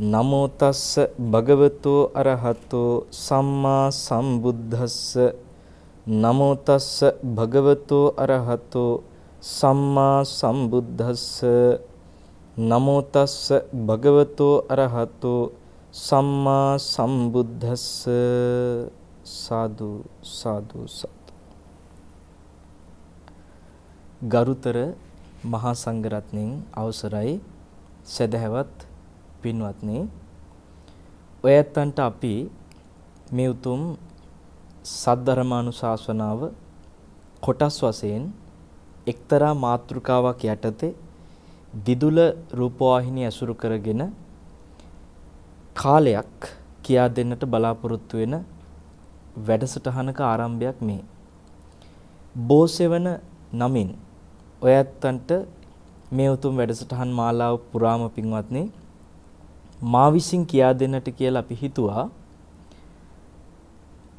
නමෝ තස්ස භගවතෝ අරහතෝ සම්මා සම්බුද්දස්ස. නමෝ තස්ස භගවතෝ අරහතෝ සම්මා සම්බුද්දස්ස. නමෝ තස්ස භගවතෝ අරහතෝ සම්මා සම්බුද්දස්ස. සාදු සාදු සාදු. ගරුතර මහා සංඝරත්නයන් අවසරයි. සදහැවත් පින්වත්නි ඔය ඇත්තන්ට අපි මේ උතුම් සද්ධර්මානුශාසනාව කොටස් වශයෙන් එක්තරා මාතෘකාවක් යටතේ දිදුල රූපවාහිනිය ඇසුරු කරගෙන කාලයක් කියා දෙන්නට බලාපොරොත්තු වෙන වැඩසටහනක ආරම්භයක් මේ. බෝසෙවන නමින් ඔය ඇත්තන්ට මේ උතුම් වැඩසටහන් මාලාව පුරාම පින්වත්නි මා විසින් කියා දෙන්නට කියලා අපි හිතුවා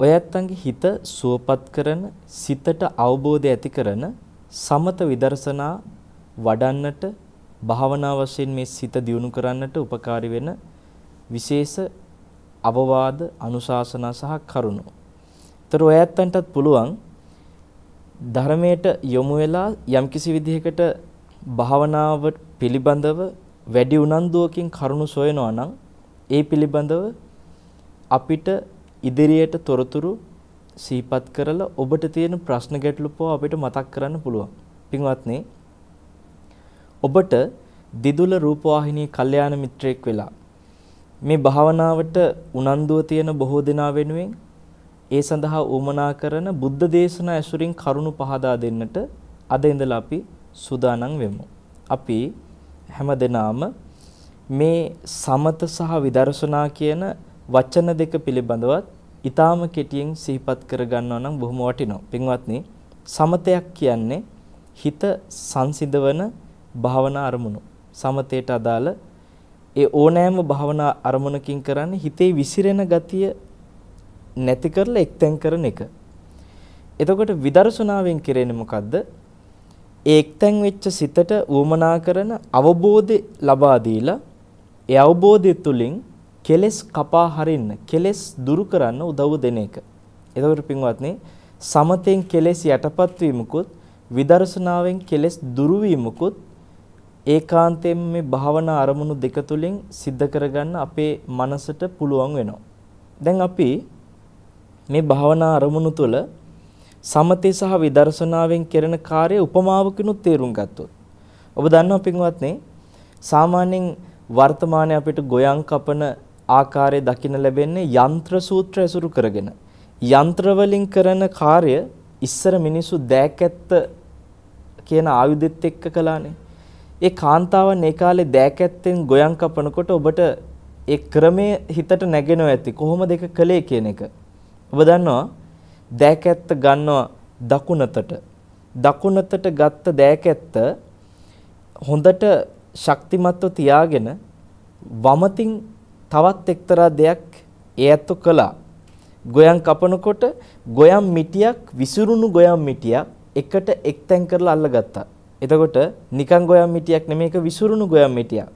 ඔය ඇත්තන්ගේ හිත සුවපත් කරන සිතට අවබෝධය ඇති කරන සමත විදර්ශනා වඩන්නට භාවනා වශයෙන් මේ සිත දියුණු කරන්නට උපකාරී වෙන විශේෂ අවවාද අනුශාසනා සහ කරුණු. ඒතර ඔය ඇත්තන්ටත් පුළුවන් ධර්මයට යොමු වෙලා යම්කිසි විදිහකට භාවනාව පිළිබඳව වැඩි උනන්දුවකින් කරුණු සොයනවා නම් ඒ පිළිබඳව අපිට ඉදිරියට තොරතුරු සිහිපත් කරලා ඔබට තියෙන ප්‍රශ්න ගැටලු පො අපිට මතක් කරන්න පුළුවන්. පින්වත්නි ඔබට දිදුල රූපවාහිනී කල්යාණ මිත්‍රයෙක් වෙලා මේ භාවනාවට උනන්දුව තියෙන බොහෝ දෙනා වෙනුවෙන් ඒ සඳහා උමනා කරන බුද්ධ දේශනා ඇසුරින් කරුණු පහදා දෙන්නට අද ඉඳලා අපි සූදානම් වෙමු. අපි හැමදෙනාම මේ සමත සහ විදර්ශනා කියන වචන දෙක පිළිබඳවත් ඊටාම කෙටියෙන් සිහිපත් කර ගන්නවා නම් බොහොම වටිනවා. පින්වත්නි, සමතයක් කියන්නේ හිත සංසිඳවන භාවනා අරමුණු. සමතේට අදාළ ඒ ඕනෑම භාවනා අරමුණකින් කරන්නේ හිතේ විසිරෙන ගතිය නැති කරලා එක්තෙන් කරන එක. එතකොට විදර්ශනාවෙන් කරන්නේ මොකද්ද? ඒ එක්තෙන් වෙච්ච සිතට ඌමනා කරන අවබෝධය ලබා දීලා ඒ අවබෝධය තුලින් කෙලෙස් කපා හරින්න කෙලෙස් දුරු කරන්න උදව් දෙන එක. එතකොට පින්වත්නි සමතෙන් කෙලෙස් යටපත් වීමකුත් විදර්ශනාවෙන් කෙලෙස් දුරු වීමකුත් ඒකාන්තයෙන් මේ භාවනා අරමුණු දෙක තුලින් සිද්ධ කරගන්න අපේ මනසට පුළුවන් වෙනවා. දැන් අපි මේ භාවනා අරමුණු තුළ සමතේ සහ විදර්ශනාවෙන් කරන කාර්ය උපමාවකිනුත් තේරුම් ගත්තොත්. ඔබ දන්නවා පින්වත්නි සාමාන්‍යයෙන් වර්තමානයේ අපිට ගොයන් කපන ආකාරය දකින්න ලැබෙන්නේ යන්ත්‍ර සූත්‍ර ඇසුරු කරගෙන. යන්ත්‍ර වලින් කරන කාර්ය ඉස්සර මිනිසු දෑකැත්ත කියන ආයුධෙත් එක්ක කළානේ. ඒ කාන්තාවන් ඒ කාලේ දෑකැත්තෙන් ගොයන් කපනකොට ඔබට ඒ ක්‍රමයේ හිතට නැගෙනව ඇති. කොහොමද ඒක කළේ කියන එක. ඔබ දන්නවා දෑකැත්ත ගන්නවා දකුණතට. දකුණතට ගත්ත දෑකැත්ත හොඳට ශක්තිමත්ව තියාගෙන වමතින් තවත් එක්තරා දෙයක් ඒ ඇත්තු කළා. ගොයන් කපනකොට ගොයම් මිටියක් විසිරුණු ගොයම් මිටියක් එකට එක්තැන් කරලා අල්ලගත්තා. එතකොට නිකන් ගොයම් මිටියක් නෙමෙයි ඒක විසුරුණු ගොයම් මිටියක්.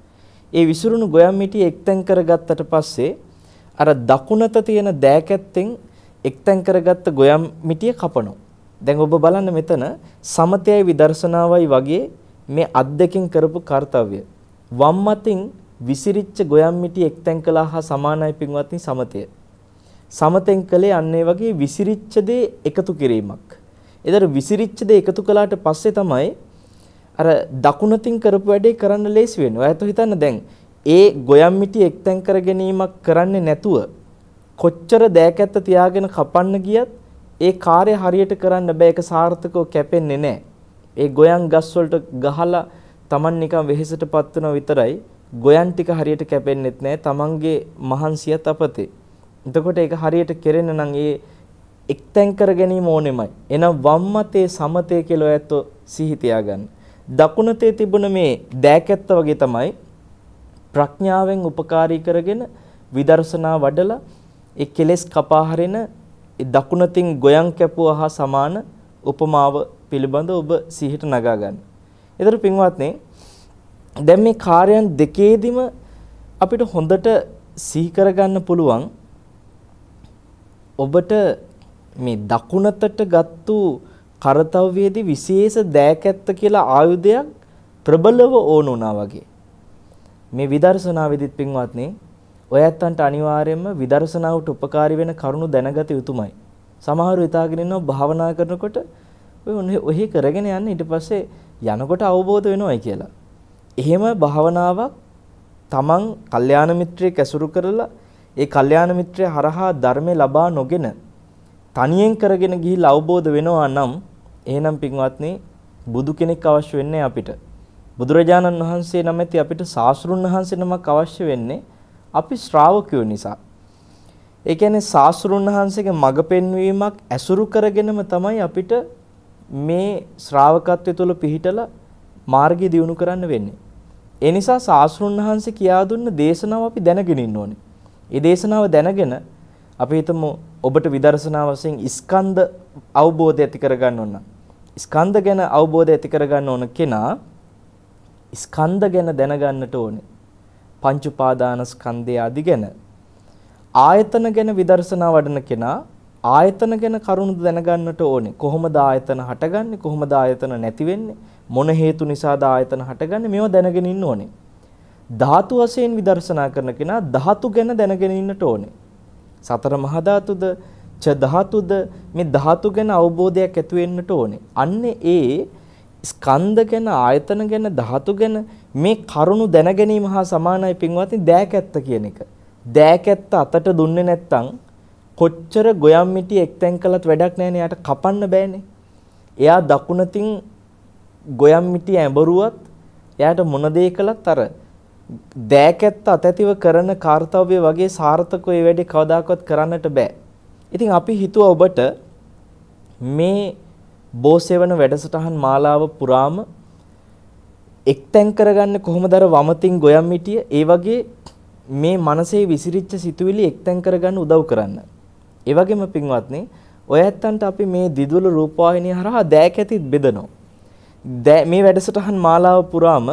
ඒ විසුරුණු ගොයම් මිටිය එක්තෙන් කරගත්තට පස්සේ අර දකුණත තියෙන දෑකැත්තෙන් එක්තෙන් කරගත්ත ගොයම් මිටිය කපනවා. දැන් ඔබ බලන්න මෙතන සමතයයි විදර්ශනාවයි වගේ මේ අත් දෙකෙන් කරපු කාර්යය. වම් අතින් විසිරිච්ච ගොයම් මිටි එක්තෙන් කළා හා සමානයි පින්වත්නි සමතය. සමතෙන් කළේ අන්නේ වගේ විසිරිච්ච දේ එකතු කිරීමක්. ඒතර විසිරිච්ච දේ එකතු කළාට පස්සේ තමයි අර දකුණතින් කරපු වැඩේ කරන්න ලේසි වෙනවා. ඔයත් හිතන්න දැන් ඒ ගොයම් මිටි එක්තෙන් කර ගැනීමක් කරන්නේ නැතුව කොච්චර දෑකැත්ත තියාගෙන කපන්න ගියත් ඒ කාර්ය හරියට කරන්න බෑ ඒක සාර්ථකව කැපෙන්නේ නැහැ. ඒ ගොයන් ගස් වලට ගහලා Taman නිකන් වෙහෙසටපත් වෙනවා විතරයි ගොයන් ටික හරියට කැපෙන්නෙත් නැහැ. Tamanගේ මහන්සියත් අපතේ. එතකොට ඒක හරියට කෙරෙන්න නම් ඒ එක්තැන් කර ගැනීම ඕනෙමයි. එහෙනම් වම්මතේ සමතේ කියලා ඔයත් සිහි තියාගන්න. දකුණතේ තිබුණ මේ දෑකැත්ත වගේ තමයි ප්‍රඥාවෙන් උපකාරී කරගෙන විදර්ශනා වඩලා ඒ කෙලෙස් කපා හරින දකුණතින් ගොයන් කැපුවා හා සමාන උපමාව පිළිබඳ ඔබ සිහිට නගා ගන්න. ඒතර පින්වත්නි දැන් මේ කාර්යයන් දෙකේදිම අපිට හොඳට සිහි කරගන්න පුළුවන් ඔබට මේ දකුණතට ගත්තු කරතව්‍යයේදී විශේෂ දෑකැත්ත කියලා ආයුධයක් ප්‍රබලව ඕන වුණා වගේ. මේ විදර්ශනා විදිත් පින්වත්නි ඔය ඇත්තන්ට අනිවාර්යයෙන්ම විදර්ශනාවට උපකාරී වෙන කරුණු දැනගත යුතුමයි. සමහරව හිතාගෙන ඉන්නවා භාවනා කරනකොට ඔය ඔහි කරගෙන යන්නේ ඊට පස්සේ යනකොට අවබෝධ වෙනවයි කියලා. එහෙම භාවනාවක් තමන් කල්යාණ මිත්‍රයෙක් ඇසුරු කරලා ඒ කල්යාණ මිත්‍රය හරහා ධර්මය ලබා නොගෙන තනියෙන් කරගෙන ගිහිල්ලා අවබෝධ වෙනවා නම් එහෙනම් පින්වත්නි බුදු කෙනෙක් අවශ්‍ය වෙන්නේ අපිට. බුදුරජාණන් වහන්සේ නැමැති අපිට සාස්ෘණ වහන්සේ නමක් අවශ්‍ය වෙන්නේ අපි ශ්‍රාවකයෝ නිසා. ඒ කියන්නේ සාස්ෘණ වහන්සේගේ මඟ පෙන්වීමක් ඇසුරු කරගෙනම තමයි අපිට මේ ශ්‍රාවකත්වය තුළ පිහිටලා මාර්ගය දියුණු කරන්න වෙන්නේ. ඒ නිසා සාස්ෘණ වහන්සේ කියා දුන්න දේශනාව අපි දැනගෙන ඉන්න ඕනේ. ඒ දේශනාව දැනගෙන අපි හිතමු ඔබට විදර්ශනා වශයෙන් ස්කන්ධ අවබෝධය ඇති කරගන්න ඕන. ස්කන්ධ ගැන අවබෝධය ඇති කරගන්න ඕන කෙනා ස්කන්ධ ගැන දැනගන්නට ඕනේ. පංච උපාදාන ස්කන්ධය ආදි ගැන. ආයතන ගැන විදර්ශනා වඩන කෙනා ආයතන ගැන කරුණු දැනගන්නට ඕනේ. කොහොමද ආයතන හටගන්නේ? කොහොමද ආයතන නැති වෙන්නේ? මොන හේතු නිසාද ආයතන හටගන්නේ? මේවා දැනගෙන ඉන්න ඕනේ. ධාතු වශයෙන් විදර්ශනා කරන කෙනා ධාතු ගැන දැනගෙන ඉන්නට ඕනේ. සතර මහා ධාතුද, ච ධාතුද මේ ධාතු ගැන අවබෝධයක් ඇති වෙන්නට ඕනේ. අන්නේ ඒ ස්කන්ධ ගැන, ආයතන ගැන, ධාතු ගැන මේ කරුණු දැන ගැනීම හා සමානයි පින්වත්නි දෑකැත්ත කියන එක. දෑකැත්ත අතට දුන්නේ නැත්තම් කොච්චර ගොයම් මිටි එක්තෙන් කළත් වැඩක් නැහැ යාට කපන්න බෑනේ. එයා දකුණතින් ගොයම් මිටි ඇඹරුවත් එයාට මොන දේ කළත් අර දෑකැත්ත අතැතිව කරන කාර්යය වගේ සාර්ථකව ඒ වැඩේ කවදාකවත් කරන්නට බෑ. ඉතින් අපි හිතුවා ඔබට මේ බෝසෙවන වැඩසටහන් මාලාව පුරාම එක්තෙන් කරගන්නේ කොහොමද අර වමතින් ගොයම් මිටිය ඒ වගේ මේ මනසේ විසිරිච්ච සිතුවිලි එක්තෙන් කරගන්න උදව් කරන්න. ඒ වගේම පින්වත්නි ඔය ඇත්තන්ට අපි මේ දිදුල රූපවාහිනිය හරහා දෑකැතිත් බෙදනවා. මේ වැඩසටහන් මාලාව පුරාම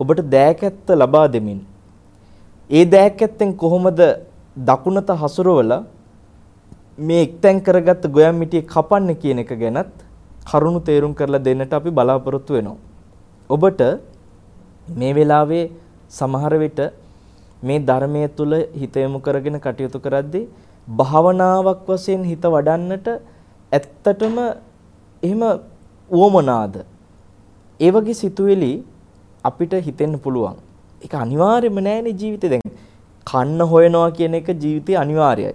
ඔබට දෑකැත්ත ලබා දෙමින් ඒ දෑකැත්තෙන් කොහොමද දකුණත හසුරවලා මේ එක්තෙන් කරගත්ත ගොයම් මිටිය කපන්නේ කියන එක ගැනත් කරුණු තේරුම් කරලා දෙන්නට අපි බලාපොරොත්තු වෙනවා. ඔබට මේ වෙලාවේ සමහර විට මේ ධර්මයේ තුල හිත යොමු කරගෙන කටයුතු කරද්දී භාවනාවක් වශයෙන් හිත වඩන්නට ඇත්තටම එහෙම උවමනාද ඒ වගේ සිතුවිලි අපිට හිතෙන්න පුළුවන්. ඒක අනිවාර්යම නෑනේ ජීවිතේ දැන්. කන්න හොයනවා කියන එක ජීවිතේ අනිවාර්යයි.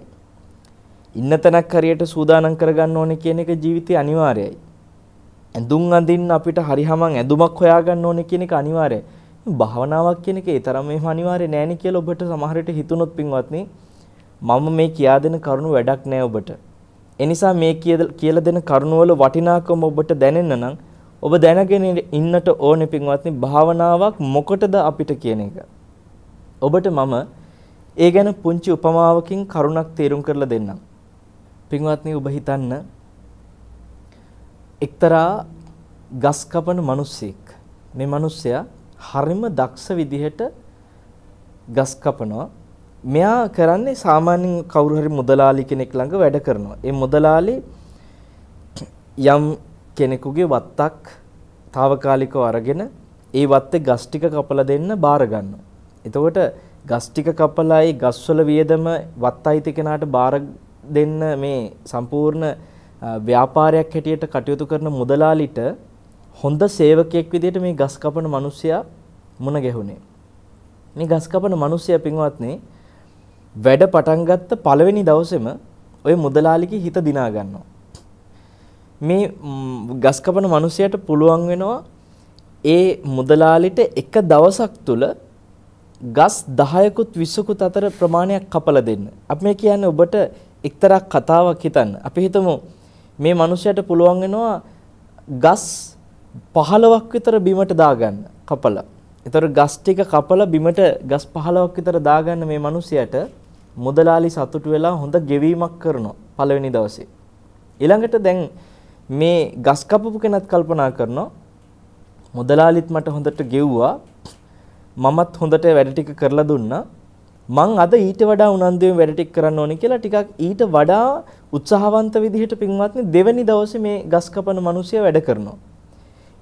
ඉන්න තැනක් හරියට සූදානම් කරගන්න ඕනේ කියන එක ජීවිතේ අනිවාර්යයි. ඇඳුම් අඳින්න අපිට හරිහමං ඇඳුමක් හොයාගන්න ඕනේ කියන එක අනිවාර්යයි. භාවනාවක් කියන එක ඒ තරම් එහෙම අනිවාර්ය නෑනේ කියලා ඔබට සමහරට හිතුනොත් පින්වත්නි මම මේ කියා දෙන කරුණු වැඩක් නෑ ඔබට. එනිසා මේ කියලා දෙන කරුණු වල වටිනාකම ඔබට දැනෙන්න නම් ඔබ දැනගෙන ඉන්නට ඕනේ පින්වත්නි භාවනාවක් මොකටද අපිට කියන එක. ඔබට මම ඒ ගැන පුංචි උපමාවකින් කරුණක් තේරුම් කරලා දෙන්නම්. පින්වත්නි ඔබ හිතන්න එක්තරා ගස් කපන මිනිස්සෙක්. මේ මිනිස්සයා හරිම දක්ෂ විදිහට ගස් කපනවා. මෙයා කරන්නේ සාමාන්‍යයෙන් කවුරු හරි මුදලාලි කෙනෙක් ළඟ වැඩ කරනවා. ඒ මුදලාලි යම් කෙනෙකුගේ වත්තක් తాවකාලිකව අරගෙන ඒ වත්තේ ගස් ටික කපලා දෙන්න බාර ගන්නවා. එතකොට ගස් ටික කපලා ඒ ගස්වල වියදම වත්තයිති කෙනාට බාර දෙන්න මේ සම්පූර්ණ ව්‍යාපාරයක් හැටියට කටයුතු කරන මුදලාලිට හොඳ සේවකයෙක් විදිහට මේ ගස් කපන මිනිසයා මුණ ගැහුනේ. මේ ගස් කපන මිනිසයා පින්වත්නි වැඩ පටන් ගත්ත පළවෙනි දවසේම ওই මුදලාලිගේ හිත දිනා ගන්නවා. මේ ගස් කපන මිනිසයාට පුළුවන් වෙනවා ඒ මුදලාලිට එක දවසක් තුල ගස් 10කුත් 20කුත් අතර ප්‍රමාණයක් කපලා දෙන්න. අපි මේ කියන්නේ ඔබට එක්තරා කතාවක් හිතන්න. අපි හිතමු මේ මිනිහයාට පුළුවන් වෙනවා ගස් 15ක් විතර බිමට දාගන්න කපලා. ඒතර ගස් ටික කපලා බිමට ගස් 15ක් විතර දාගන්න මේ මිනිහයාට මුදලාලි සතුටු වෙලා හොඳ ගෙවීමක් කරනවා පළවෙනි දවසේ. ඊළඟට දැන් මේ ගස් කපපු කෙනත් කල්පනා කරනවා මුදලාලිත් මට හොඳට ගෙව්වා මමත් හොඳට වැඩ ටික කරලා දුන්නා මං අද ඊට වඩා උනන්දුවෙන් වැඩ ටික කරන්න ඕනේ කියලා ටිකක් ඊට වඩා උත්සාහවන්ත විදිහට පින්වත්නි දෙවැනි දවසේ මේ ගස් කපන මිනිහයා වැඩ කරනවා.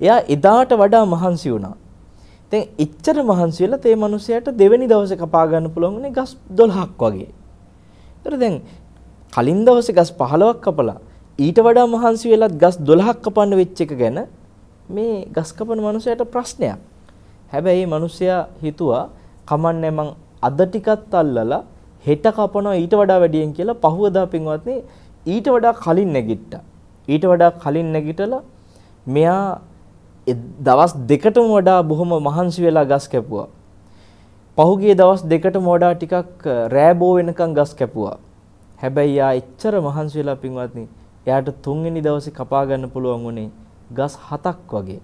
එයා එදාට වඩා මහන්සි වුණා. දැන් එච්චර මහන්සි වෙලා තේ මිනිහයාට දෙවැනි දවසේ කපා ගන්න පුළුවන් උනේ ගස් 12ක් වගේ. ඒතර දැන් කලින් දවසේ ගස් 15ක් කපලා ඊට වඩා මහන්සි වෙලත් ගස් 12ක් කපන්න වෙච්ච එක ගැන මේ ගස් කපන මිනිහයාට ප්‍රශ්නයක්. හැබැයි මේ මිනිහයා හිතුවා කමන්නේ මං අද ටිකත් අල්ලලා හෙට කපනවා ඊට වඩා වැඩියෙන් කියලා පහුවදා පින්වත්නි ඊට වඩා කලින් නැගිට්ටා. ඊට වඩා කලින් නැගිටලා මෙයා දවස් දෙකටම වඩා බොහොම මහන්සි වෙලා ගස් කැපුවා. පහුගිය දවස් දෙකටම වඩා ටිකක් රෑබෝ වෙනකන් ගස් කැපුවා. හැබැයි යා එච්චර මහන්සි වෙලා පින්වත්නි එයාට තුන්වෙනි දවසේ කපා ගන්න පුළුවන් උනේ ගස් හතක් වගේ.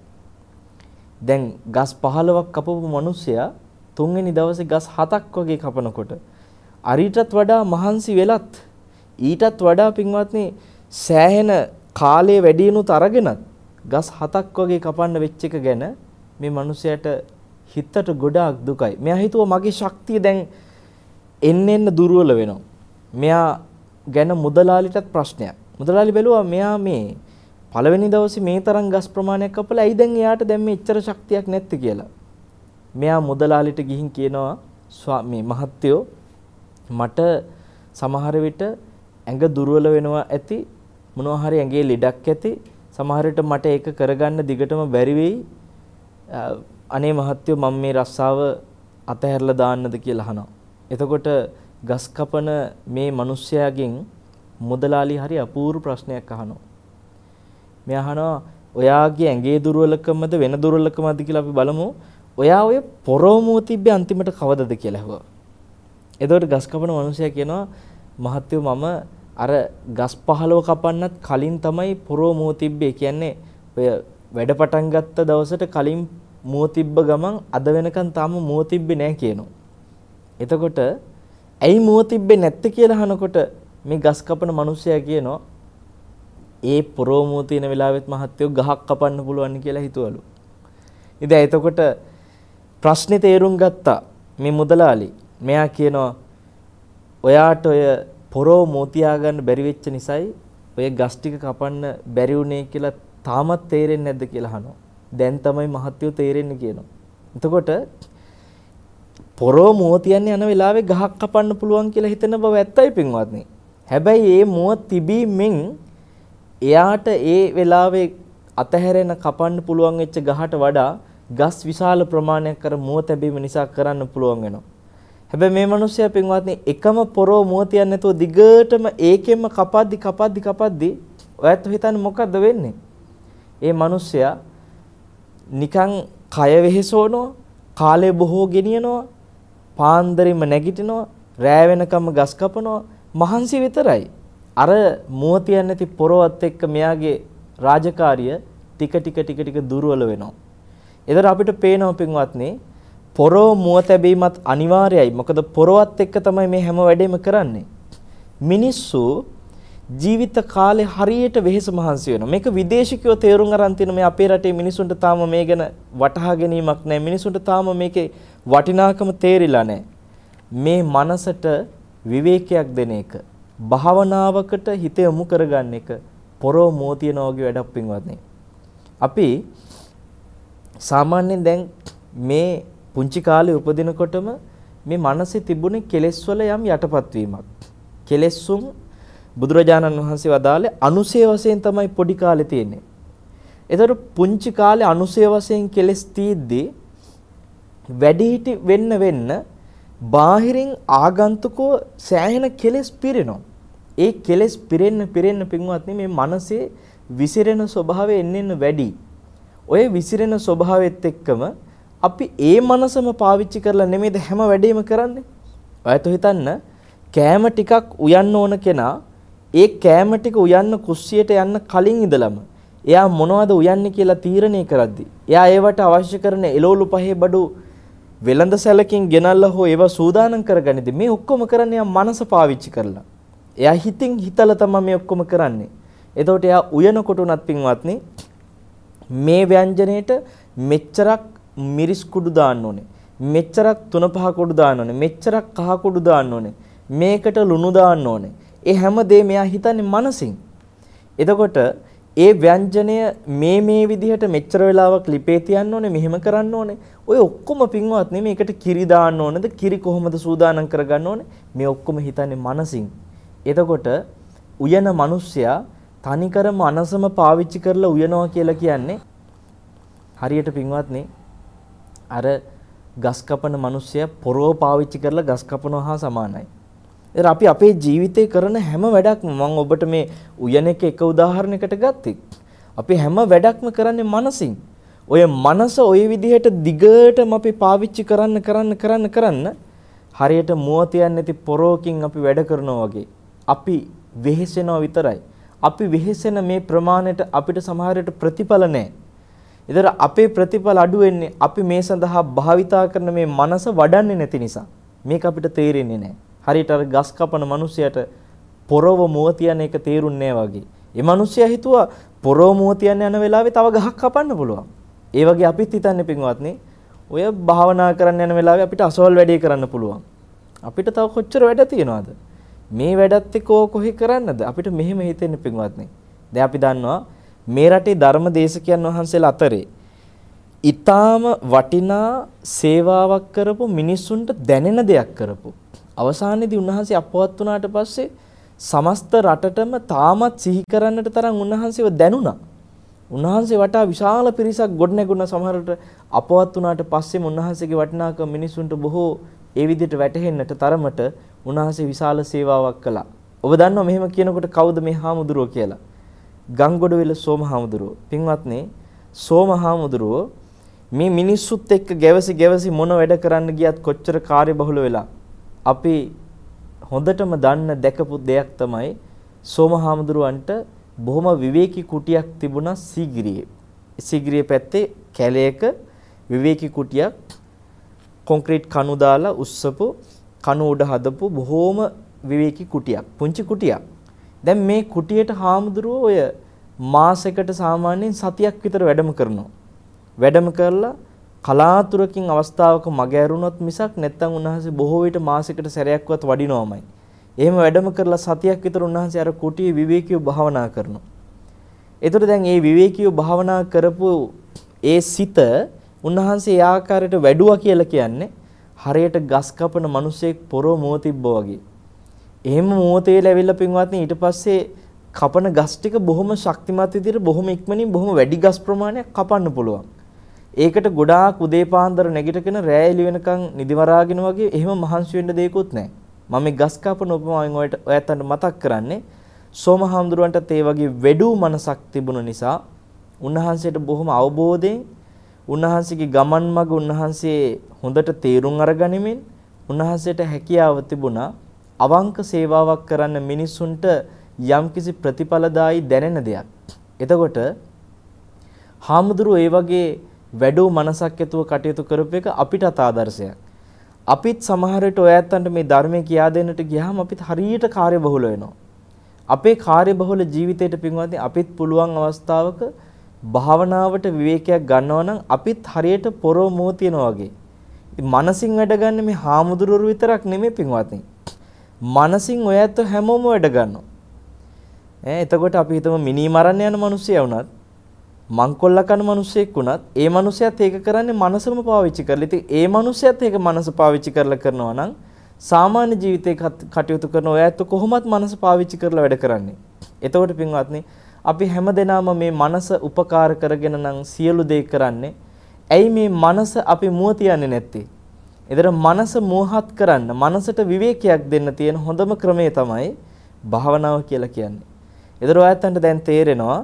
දැන් ගස් 15ක් කපපු මිනිස්සයා තුන්වෙනි දවසේ ගස් හතක් වගේ කපනකොට අරිටත් වඩා මහන්සි වෙලත් ඊටත් වඩා පින්වත්නි සෑහෙන කාලයේ වැඩිනුත් අරගෙනත් ගස් හතක් වගේ කපන්න වෙච්ච එක ගැන මේ මිනිසයාට හිතට ගොඩාක් දුකයි. මෙයා හිතුවා මගේ ශක්තිය දැන් එන්න එන්න දුර්වල වෙනවා. මෙයා ගැන මුදලාලිටත් ප්‍රශ්නයක්. මුදලාලි බැලුවා මෙයා මේ පළවෙනි දවසේ මේ තරම් ගස් ප්‍රමාණයක් කපලා ඇයි දැන් එයාට දැන් මේ එච්චර ශක්තියක් නැත්තේ කියලා. මෙයා මුදලාලිට ගිහින් කියනවා ස්වාමී මහත්තයෝ මට සමහර විට ඇඟ දුර්වල වෙනවා ඇති මොනවා හරි ඇඟේ ලෙඩක් ඇති සමහර විට මට ඒක කරගන්න දිගටම බැරි වෙයි අනේ මහත්තයෝ මම මේ රස්සාව අතහැරලා දාන්නද කියලා අහනවා. එතකොට ගස් කපන මේ මිනිස්යාගෙන් මුදලාලි හරි අපූර්ව ප්‍රශ්නයක් අහනවා. මේ අහනවා ඔයාගේ ඇඟේ දුර්වලකමද වෙන දුර්වලකමද කියලා අපි බලමු. ඔයා ඔය පොරොමුව තිබ්බේ අන්තිමට කවදද කියලා ඇහුවා. එතකොට ගස් කපන මිනිසයා කියනවා මහත්තයෝ මම අර ගස් පහලව කපන්නත් කලින් තමයි පොරෝ මුව තිබ්බේ. කියන්නේ ඔය වැඩ පටන් ගත්ත දවසට කලින් මුව තිබ්බ ගමන් අද වෙනකන් තාම මුව තිබ්බේ නැහැ කියනවා. එතකොට ඇයි මුව තිබ්බේ නැත්තේ කියලා අහනකොට මේ ගස් කපන මිනිස්සයා කියනවා ඒ පොරෝ මුව තියෙන වෙලාවෙත් මහත්තයෝ ගහක් කපන්න පුළුවන් කියලා හිතුවලු. ඉතින් එතකොට ප්‍රශ්නේ තේරුම් ගත්තා මේ මුදලාලි. මෙයා කියනවා ඔයාට ඔය පොරෝ මෝතියා ගන්න බැරි වෙච්ච නිසායි ඔය ගස් ටික කපන්න බැරි වුණේ කියලා තාමත් තේරෙන්නේ නැද්ද කියලා අහනවා. දැන් තමයි මහත්යෝ තේරෙන්නේ කියනවා. එතකොට පොරෝ මෝතියන්නේ යන වෙලාවේ ගහක් කපන්න පුළුවන් කියලා හිතන බව ඇත්තයි පින්වත්නි. හැබැයි ඒ මුව තිබීමෙන් එයාට ඒ වෙලාවේ අතහැරෙන කපන්න පුළුවන් වෙච්ච ගහට වඩා ගස් විශාල ප්‍රමාණයක් කර මුව තැබීම නිසා කරන්න පුළුවන් වෙනවා. හැබැයි මේ මිනිස්සයා පින්වත්නි එකම පොරෝ මුව තියන්නේ නැතුව දිගටම ඒකෙන්ම කපද්දි කපද්දි කපද්දි ඔයත් හිතන්නේ මොකද්ද වෙන්නේ? ඒ මිනිස්සයා නිකන් කය වෙහෙසවනවා, කාලය බොහෝ ගෙනියනවා, පාන්දරින්ම නැගිටිනවා, රෑ වෙනකම් ගස් කපනවා, මහන්සි විතරයි. අර මුව තියන්නේ නැති පොරවත් එක්ක මෙයාගේ රාජකාරිය ටික ටික ටික ටික දුර්වල වෙනවා. එතකොට අපිට පේනවා පින්වත්නි පොරෝ මුව තැබීමත් අනිවාර්යයි. මොකද පොරවත් එක්ක තමයි මේ හැම වැඩේම කරන්නේ. මිනිස්සු ජීවිත කාලේ හරියට වෙහෙස මහන්සි වෙනවා. මේක විදේශිකයෝ තේරුම් අරන් තින මේ අපේ රටේ මිනිසුන්ට තාම මේ ගැන වටහා ගැනීමක් නැහැ. මිනිසුන්ට තාම මේකේ වටිනාකම තේරිලා නැහැ. මේ මනසට විවේකයක් දෙන එක, භාවනාවකට හිත යොමු කරගන්න එක පොරෝ මෝතියනවා වගේ වැඩක් පින්වත්නි. අපි සාමාන්‍යයෙන් දැන් මේ පුංචි කාලේ උපදිනකොටම මේ මනසේ තිබුණේ කෙලෙස් වල යම් යටපත් වීමක්. කෙලෙස්සුම් බුදුරජාණන් වහන්සේ වදාළේ අනුසය වශයෙන් තමයි පොඩි කාලේ තියෙන්නේ. ඒතර පුංචි කාලේ අනුසය වශයෙන් කෙලෙස් තීද්දී වැඩිහිටි වෙන්න වෙන්න බාහිරින් ආගන්තුකෝ සෑහෙන කෙලෙස් පිරෙනවා. ඒ කෙලෙස් පිරෙන්න පිරෙන්න පින්වත්නි මේ මනසේ විසිරෙන ස්වභාවය එන්න එන්න වැඩි. ඔය විසිරෙන ස්වභාවයත් එක්කම අපි ඒ මනසම පාවිච්චි කරලා නෙමෙයිද හැම වැඩේම කරන්නේ. ඔයත් හිතන්න කෑම ටිකක් උයන්න ඕන කෙනා ඒ කෑම ටික උයන්න කුස්සියට යන්න කලින් ඉඳලම එයා මොනවද උයන්නේ කියලා තීරණය කරද්දි එයා ඒවට අවශ්‍ය කරන එළවලු පහේ බඩු වෙළඳ සැලකින් ගෙනල්ලා හෝ ඒවා සූදානම් කරගනිද්දි මේ ඔක්කොම කරන්නේ මනස පාවිච්චි කරලා. එයා හිතින් හිතලා තමයි මේ ඔක්කොම කරන්නේ. එතකොට එයා උයනකොට උනත් පින්වත්නි මේ ව්‍යංජනයේට මෙච්චරක් මිරිස් කුඩු දාන්න ඕනේ. මෙච්චරක් තුන පහ කුඩු දාන්න ඕනේ. මෙච්චරක් කහ කුඩු දාන්න ඕනේ. මේකට ලුණු දාන්න ඕනේ. ඒ හැම දෙයක්ම එයා හිතන්නේ මනසින්. එතකොට ඒ ව්‍යංජනය මේ මේ විදිහට මෙච්චර වෙලාවක් ලිපේ තියන්න ඕනේ මෙහෙම කරන්න ඕනේ. ඔය ඔක්කොම පින්වත් නෙමෙයි මේකට කිරි දාන්න ඕනේද? කිරි කොහොමද සූදානම් කරගන්න ඕනේ? මේ ඔක්කොම හිතන්නේ මනසින්. එතකොට උයන මිනිස්සයා තනිකර මනසම පාවිච්චි කරලා උයනවා කියලා කියන්නේ හරියට පින්වත්නි අර ගස් කපන මිනිස්සයා පොරව පාවිච්චි කරලා ගස් කපනවා හා සමානයි. ඒතර අපි අපේ ජීවිතේ කරන හැම වැඩක්ම මම ඔබට මේ උයන එක එක උදාහරණයකට ගත්තේ. අපි හැම වැඩක්ම කරන්නේ මනසින්. ඔය මනස ওই විදිහට දිගටම අපි පාවිච්චි කරන්න කරන්න කරන්න කරන්න හරියට මුවතියන් නැති පොරෝකින් අපි වැඩ කරනවා වගේ අපි වෙහෙසෙනවා විතරයි. අපි වෙහෙසෙන මේ ප්‍රමාණයට අපිට සමහරට ප්‍රතිඵල නැහැ. ඒතර අපේ ප්‍රතිඵල අඩු වෙන්නේ අපි මේ සඳහා භාවිතා කරන මේ මනස වඩන්නේ නැති නිසා. මේක අපිට තේරෙන්නේ නැහැ. හරියට අර ගස් කපන මිනිසයාට පොරව මුව තියන එක තේරුන්නේ වගේ. ඒ මිනිසයා හිතුවා පොරව මුව තියන්න යන වෙලාවේ තව ගහක් කපන්න පුළුවන්. ඒ වගේ අපිත් හිතන්නේ පින්වත්නි ඔය භාවනා කරන්න යන වෙලාවේ අපිට අසවල් වැඩේ කරන්න පුළුවන්. අපිට තව කොච්චර වැඩ තියෙනවද? මේ වැඩත් එක්ක කොහේ කරන්නද? අපිට මෙහෙම හිතෙන්නේ පින්වත්නි. දැන් අපි දන්නවා මේ රටේ ධර්ම දේශකයන් වහන්සේලා අතරේ ඊටාම වටිනා සේවාවක් කරපු මිනිස්සුන්ට දැනෙන දෙයක් කරපු. අවසානයේදී උන්වහන්සේ අපවත් වුණාට පස්සේ සමස්ත රටටම තාමත් සිහි කරන්නට තරම් උන්වහන්සේව දැනුණා. උන්වහන්සේ වටා විශාල පිරිසක් ගොඩනැගුණා සමහරට අපවත් වුණාට පස්සේම උන්වහන්සේගේ වටිනාකම මිනිසුන්ට බොහෝ ඒ විදිහට වැටහෙන්නට තරමට උන්වහන්සේ විශාල සේවාවක් කළා. ඔබ දන්නවා මෙහෙම කියනකොට කවුද මේ හාමුදුරුවෝ කියලා? ගංගොඩවිල සෝමහාමුදුරුව. පින්වත්නි සෝමහාමුදුරුව මේ මිනිස්සුත් එක්ක ගැවසි ගැවසි මොන වැඩ කරන්න ගියත් කොච්චර කාර්යබහුල වෙලා අපි හොඳටම දන්න දැකපු දෙයක් තමයි සෝමහාමුදුරුවන්ට බොහොම විවේකී කුටියක් තිබුණා සීගිරියේ. සීගිරියේ පැත්තේ කැලයක විවේකී කුටියක් කොන්ක්‍රීට් කණු දාලා උස්සපු කණු උඩ හදපු බොහොම විවේකී කුටියක්. පුංචි කුටියක්. දැන් මේ කුටියට හාමුදුරුවෝ ඔය මාසයකට සාමාන්‍යයෙන් සතියක් විතර වැඩම කරනවා. වැඩම කරලා කලාතුරකින් අවස්ථාවක මග ඇරුණොත් මිසක් නැත්තම් උන්වහන්සේ බොහෝ විට මාසයකට සැරයක්වත් වඩිනවමයි. එහෙම වැඩම කරලා සතියක් විතර උන්වහන්සේ අර කුටියේ විවේකීව භාවනා කරනවා. ඒතර දැන් මේ විවේකීව භාවනා කරපු ඒ සිත උන්වහන්සේ ඒ ආකාරයට වැඩුවා කියලා කියන්නේ හරියට ගස් කපන මිනිසෙක් පොරොව මුව තිබ්බා වගේ. එහෙම මොහොතේ ලැබිලා පින්වත්නි ඊට පස්සේ කපන ගස් ටික බොහොම ශක්තිමත් විදිහට බොහොම ඉක්මනින් බොහොම වැඩි ගස් ප්‍රමාණයක් කපන්න පුළුවන්. ඒකට ගොඩාක් උදේ පාන්දර නැගිටගෙන රෑ එළි වෙනකන් නිදිවරාගෙන වගේ එහෙම මහන්සි වෙන්න දෙයක්වත් නැහැ. මම මේ ගස් කපන උපමාවෙන් ඔයත් ඔයයන්ට මතක් කරන්නේ සෝමහාමුදුරුවන්ටත් ඒ වගේ වැඩූ මනසක් තිබුණ නිසා උන්වහන්සේට බොහොම අවබෝධයෙන් උන්වහන්සේගේ ගමන් මඟ උන්වහන්සේ හොඳට තේරුම් අරගනිමින් උන්වහන්සේට හැකියාව තිබුණා අවංක සේවාවක් කරන්න මිනිස්සුන්ට යම්කිසි ප්‍රතිඵලදායි දැනෙන දෙයක්. එතකොට හාමුදුරුවෝ ඒ වගේ වැඩෝ මනසක් ඇතුව කටයුතු කරපු එක අපිටත් ආදර්ශයක්. අපිත් සමහර විට ඔය ඇත්තන්ට මේ ධර්මය කියා දෙන්නට ගියාම අපිත් හරියට කාර්යබහුල වෙනවා. අපේ කාර්යබහුල ජීවිතයට පින්වත්නි අපිත් පුළුවන් අවස්ථාවක භාවනාවට විවේකයක් ගන්නවා නම් අපිත් හරියට පොරොව මොහ තියනවා වගේ. මනසින් වැඩ ගන්න මේ හාමුදුරුවෝ විතරක් නෙමෙයි පින්වත්නි. මනසින් ඔය ඇත්ත හැමෝම වැඩ ගන්නවා. ඈ එතකොට අපි හිතමු මිනි මරන්න යන මිනිස්සයා වුණත් මංකොල්ල කන මිනිස්සෙක් වුණත් ඒ මිනිසයාත් ඒක කරන්නේ මනසම පාවිච්චි කරලා. ඉතින් ඒ මිනිසයාත් ඒක මනස පාවිච්චි කරලා කරනවා නම් සාමාන්‍ය ජීවිතේ කටයුතු කරන ඔය ඇත්ත කොහොමත් මනස පාවිච්චි කරලා වැඩ කරන්නේ. එතකොට පින්වත්නි අපි හැමදෙනාම මේ මනස උපකාර කරගෙන නම් සියලු දේ කරන්නේ. ඇයි මේ මනස අපි මුව තියන්නේ නැත්තේ? එතන මනස මෝහත් කරන්න මනසට විවේකයක් දෙන්න තියෙන හොඳම ක්‍රමය තමයි භාවනාව කියලා කියන්නේ. එතන ඔයයන්ට දැන් තේරෙනවා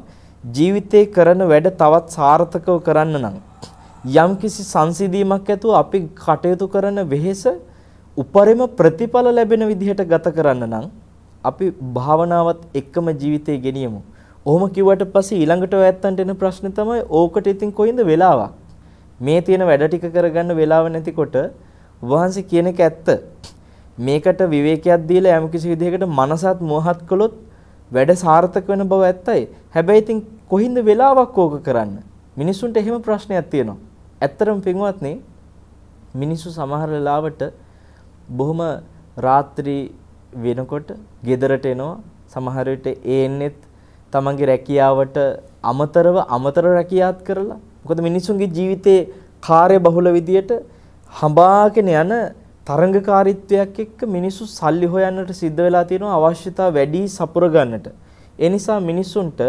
ජීවිතේ කරන වැඩ තවත් සාර්ථකව කරන්න නම් යම්කිසි සංසිඳීමක් ඇතුව අපි කටයුතු කරන වෙහෙස උපරිම ප්‍රතිඵල ලැබෙන විදිහට ගත කරන්න නම් අපි භාවනාවත් එක්කම ජීවිතේ ගෙනියමු. ඔහොම කිව්වට පස්සේ ඊළඟට ඔයත්තන්ට එන ප්‍රශ්නේ තමයි ඕකට ඉතින් කොයින්ද වෙලාවක්? මේ තියෙන වැඩ ටික කරගන්න වෙලාව නැතිකොට වහන්සේ කියන එක ඇත්ත. මේකට විවේකයක් දීලා යම්කිසි විදිහකට මනසත් මොහත් කළොත් වැඩ සාර්ථක වෙන බව ඇත්තයි. හැබැයි ඉතින් කොහින්ද වෙලාවක් ඕක කරන්න? මිනිස්සුන්ට එහෙම ප්‍රශ්නයක් තියෙනවා. ඇත්තරම පින්වත්නි මිනිස්සු සමහර වෙලාවට බොහොම රාත්‍රී වෙනකොට ගෙදරට එනවා සමහර විට ඒ එන්නෙත් තමන්ගේ රැකියාවට අමතරව අමතර රැකියාත් කරලා මොකද මිනිසුන්ගේ ජීවිතේ කාර්ය බහුල විදියට හඹාගෙන යන තරංගකාරීත්වයක් එක්ක මිනිස්සු සල්ලි හොයන්නට සිද්ධ වෙලා තියෙනවා අවශ්‍යතාව වැඩි සපුර ගන්නට. ඒ නිසා මිනිස්සුන්ට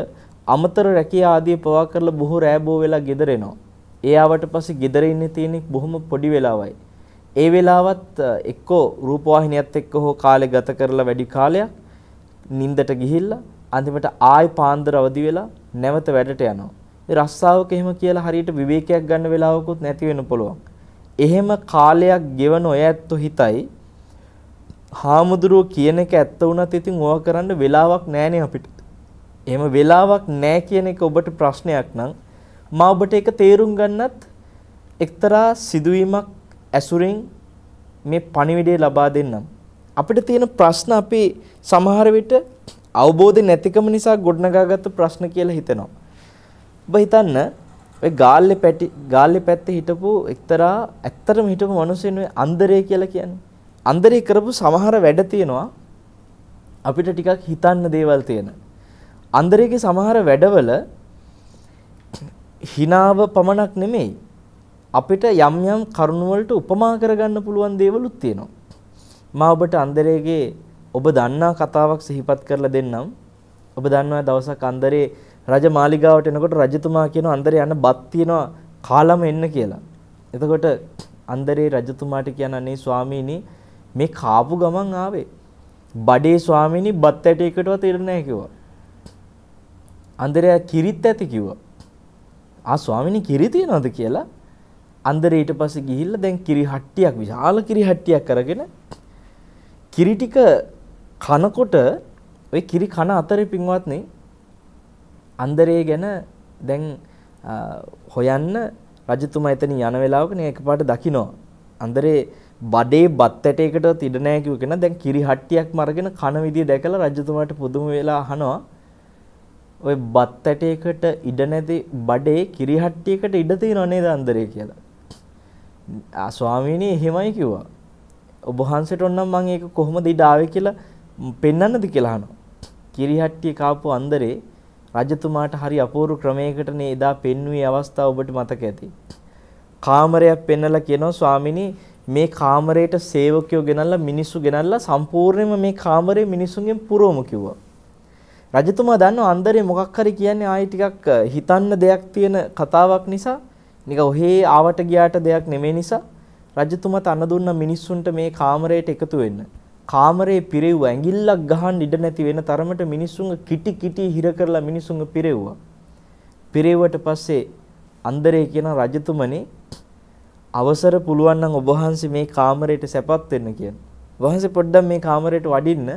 අමතර රැකියා ආදී පවා කරලා බොහෝ රෑබෝ වෙලා ගෙදර එනවා. ඒ ආවට පස්සේ ගෙදර ඉන්නේ තියෙන බොහොම පොඩි වෙලාවයි. ඒ වෙලාවත් එක්කෝ රූපවාහිනියත් එක්ක හෝ කාලේ ගත කරලා වැඩි කාලයක් නිින්දට ගිහිල්ලා අන්තිමට ආයි පාන්දර අවදි වෙලා නැවත වැඩට යනවා. ඒ රස්සාවක එහෙම කියලා හරියට විවේකයක් ගන්න වෙලාවකුත් නැති වෙන්න පුළුවන්. එහෙම කාලයක් ගෙවන ඔය ඇත්තෝ හිතයි හාමුදුරුව කියන එක ඇත්ත වුණත් ඉතින් ඕවා කරන්න වෙලාවක් නැහැනේ අපිට. එහෙම වෙලාවක් නැහැ කියන එක ඔබට ප්‍රශ්නයක් නම් මා ඔබට ඒක තේරුම් ගන්නත් එක්තරා සිදුවීමක් ඇසුරින් මේ පණිවිඩය ලබා දෙන්නම්. අපිට තියෙන ප්‍රශ්න අපි සමහර විට අවබෝධ නැතිකම නිසා ගොඩනගාගත්තු ප්‍රශ්න කියලා හිතෙනවා. ඔබ හිතන්න ඔය ගාල්ලේ පැටි ගාල්ලේ පැත්තේ හිටපු එක්තරා ඇත්තටම හිටපු මිනිස්සුන් ඔය අන්දරේ කියලා කියන්නේ. අන්දරේ කරපු සමහර වැඩ තියෙනවා අපිට ටිකක් හිතන්න දේවල් තියෙන. අන්දරේගේ සමහර වැඩවල හිනාව පමණක් නෙමෙයි අපිට යම් යම් කරුණු වලට උපමා කරගන්න පුළුවන් දේවලුත් තියෙනවා. මා ඔබට අන්දරේගේ ඔබ දන්නා කතාවක් සිහිපත් කරලා දෙන්නම්. ඔබ දන්නවා දවසක් අන්දරේ රජ මාලිගාවට එනකොට රජතුමා කියනවා අන්දරේ යන බත් තියනවා කාලම එන්න කියලා. එතකොට අන්දරේ රජතුමාට කියන අනේ ස්වාමීනි මේ කාපු ගමන් ආවේ. බඩේ ස්වාමීනි බත් ඇටයකටවත් ඉර නැහැ කිව්වා. අන්දරයා කිරිත් ඇති කිව්වා. ආ ස්වාමීනි කිරි තියනවද කියලා අන්දරේ ඊට පස්සේ ගිහිල්ලා දැන් කිරි හට්ටියක් විශාල කිරි හට්ටියක් අරගෙන කිරි ටික කනකොට ওই කිරි කන අතරේ පින්වත්නි අන්දරේ ගැන දැන් හොයන්න රජතුමා එතන යන වෙලාවක නේ එකපාරට දකිනවා අන්දරේ බඩේ බත් ඇටයකටවත් ඉඩ නැහැ කිව්ව කෙනා දැන් කිරි හට්ටියක්ම අරගෙන කන විදිය දැකලා රජතුමාට පුදුම වෙලා අහනවා ඔය බත් ඇටයකට ඉඩ නැති බඩේ කිරි හට්ටියකට ඉඩ තියෙනව නේද අන්දරේ කියලා. ආ ස්වාමීනි එහෙමයි කිව්වා. ඔබ වහන්සේට ඕනම් මම ඒක කොහොමද ඉඩ ආවේ කියලා පෙන්වන්නද කියලා අහනවා. කිරිහට්ටිය කාපු අන්දරේ රජතුමාට හරි අපූර්ව ක්‍රමයකට නේ එදා පෙන්වුවේ අවස්ථාව ඔබට මතක ඇති. කාමරයක් පෙන්නලා කියනවා ස්වාමිනී මේ කාමරයට සේවකයෝ ගෙනල්ලා මිනිස්සු ගෙනල්ලා සම්පූර්ණයෙන්ම මේ කාමරේ මිනිසුන්ගෙන් පුරවමු කිව්වා. රජතුමා දන්නවා අන්දරේ මොකක් හරි කියන්නේ ආයි ටිකක් හිතන්න දෙයක් තියෙන කතාවක් නිසා නික ඔහේ ආවට ගියාට දෙයක් නෙමෙයි නිසා රජතුමා තන දුන්න මිනිස්සුන්ට මේ කාමරයට එකතු වෙන්න. කාමරේ පිරෙව්ව ඇඟිල්ලක් ගහන්න ඉඩ නැති වෙන තරමට මිනිස්සුන්ව කිටි කිටි හිර කරලා මිනිස්සුන්ව පිරෙව්වා. පිරෙව්වට පස්සේ අන්දරේ කියන රජතුමනි අවසර පුළුවන් නම් ඔබ වහන්සේ මේ කාමරයට සැපත් වෙන්න කියන. වහන්සේ පොඩ්ඩක් මේ කාමරයට වඩින්න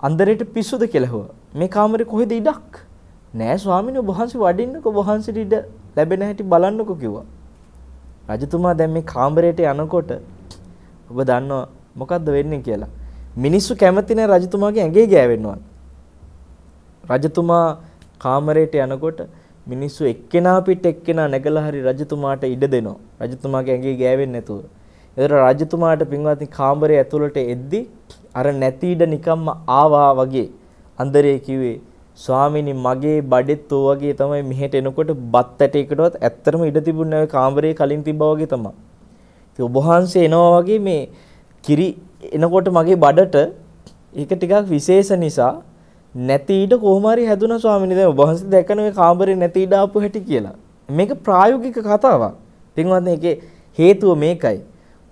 අන්දරේට පිස්සුද කියලා හුවා. මේ කාමරේ කොහෙද ඉඩක්? නෑ ස්වාමීනි ඔබ වහන්සේ වඩින්නකෝ ඔබ වහන්සේට ඉඩ ලැබෙන හැටි බලන්නකෝ කිව්වා. රජතුමා දැන් මේ කාමරයට යනකොට ඔබ දන්නවා මොකද්ද වෙන්නේ කියලා. මිනිස්සු කැමති නැහැ රජතුමාගේ ඇඟේ ගෑවෙන්නවා. රජතුමා කාමරයට යනකොට මිනිස්සු එක්කෙනා පිට එක්කෙනා නැගලා හරි රජතුමාට ඉඩ දෙනවා. රජතුමාගේ ඇඟේ ගෑවෙන්නේ නැතුව. ඒතර රජතුමාට පින්වත්නි කාමරේ ඇතුළට එද්දි අර නැති ඉඩ නිකම්ම ආවා වගේ අන්දරේ කිව්වේ ස්වාමිනී මගේ බඩෙත් ඔය වගේ තමයි මෙහෙට එනකොට බත් ඇටයකටවත් ඇත්තටම ඉඩ තිබුණේ නැහැ කාමරේ කලින් තිබ්බා වගේ තමයි. ඉතින් ඔබ වහන්සේ එනවා වගේ මේ කිරි එනකොට මගේ බඩට ඒක ටිකක් විශේෂ නිසා නැති ඊට කොහොම හරි හැදුනා ස්වාමීනි දැන් ඔබ වහන්සේ දැක්කන මේ කාමරේ නැති ඊට ආපු හැටි කියලා. මේක ප්‍රායෝගික කතාවක්. පින්වත්නි ඒකේ හේතුව මේකයි.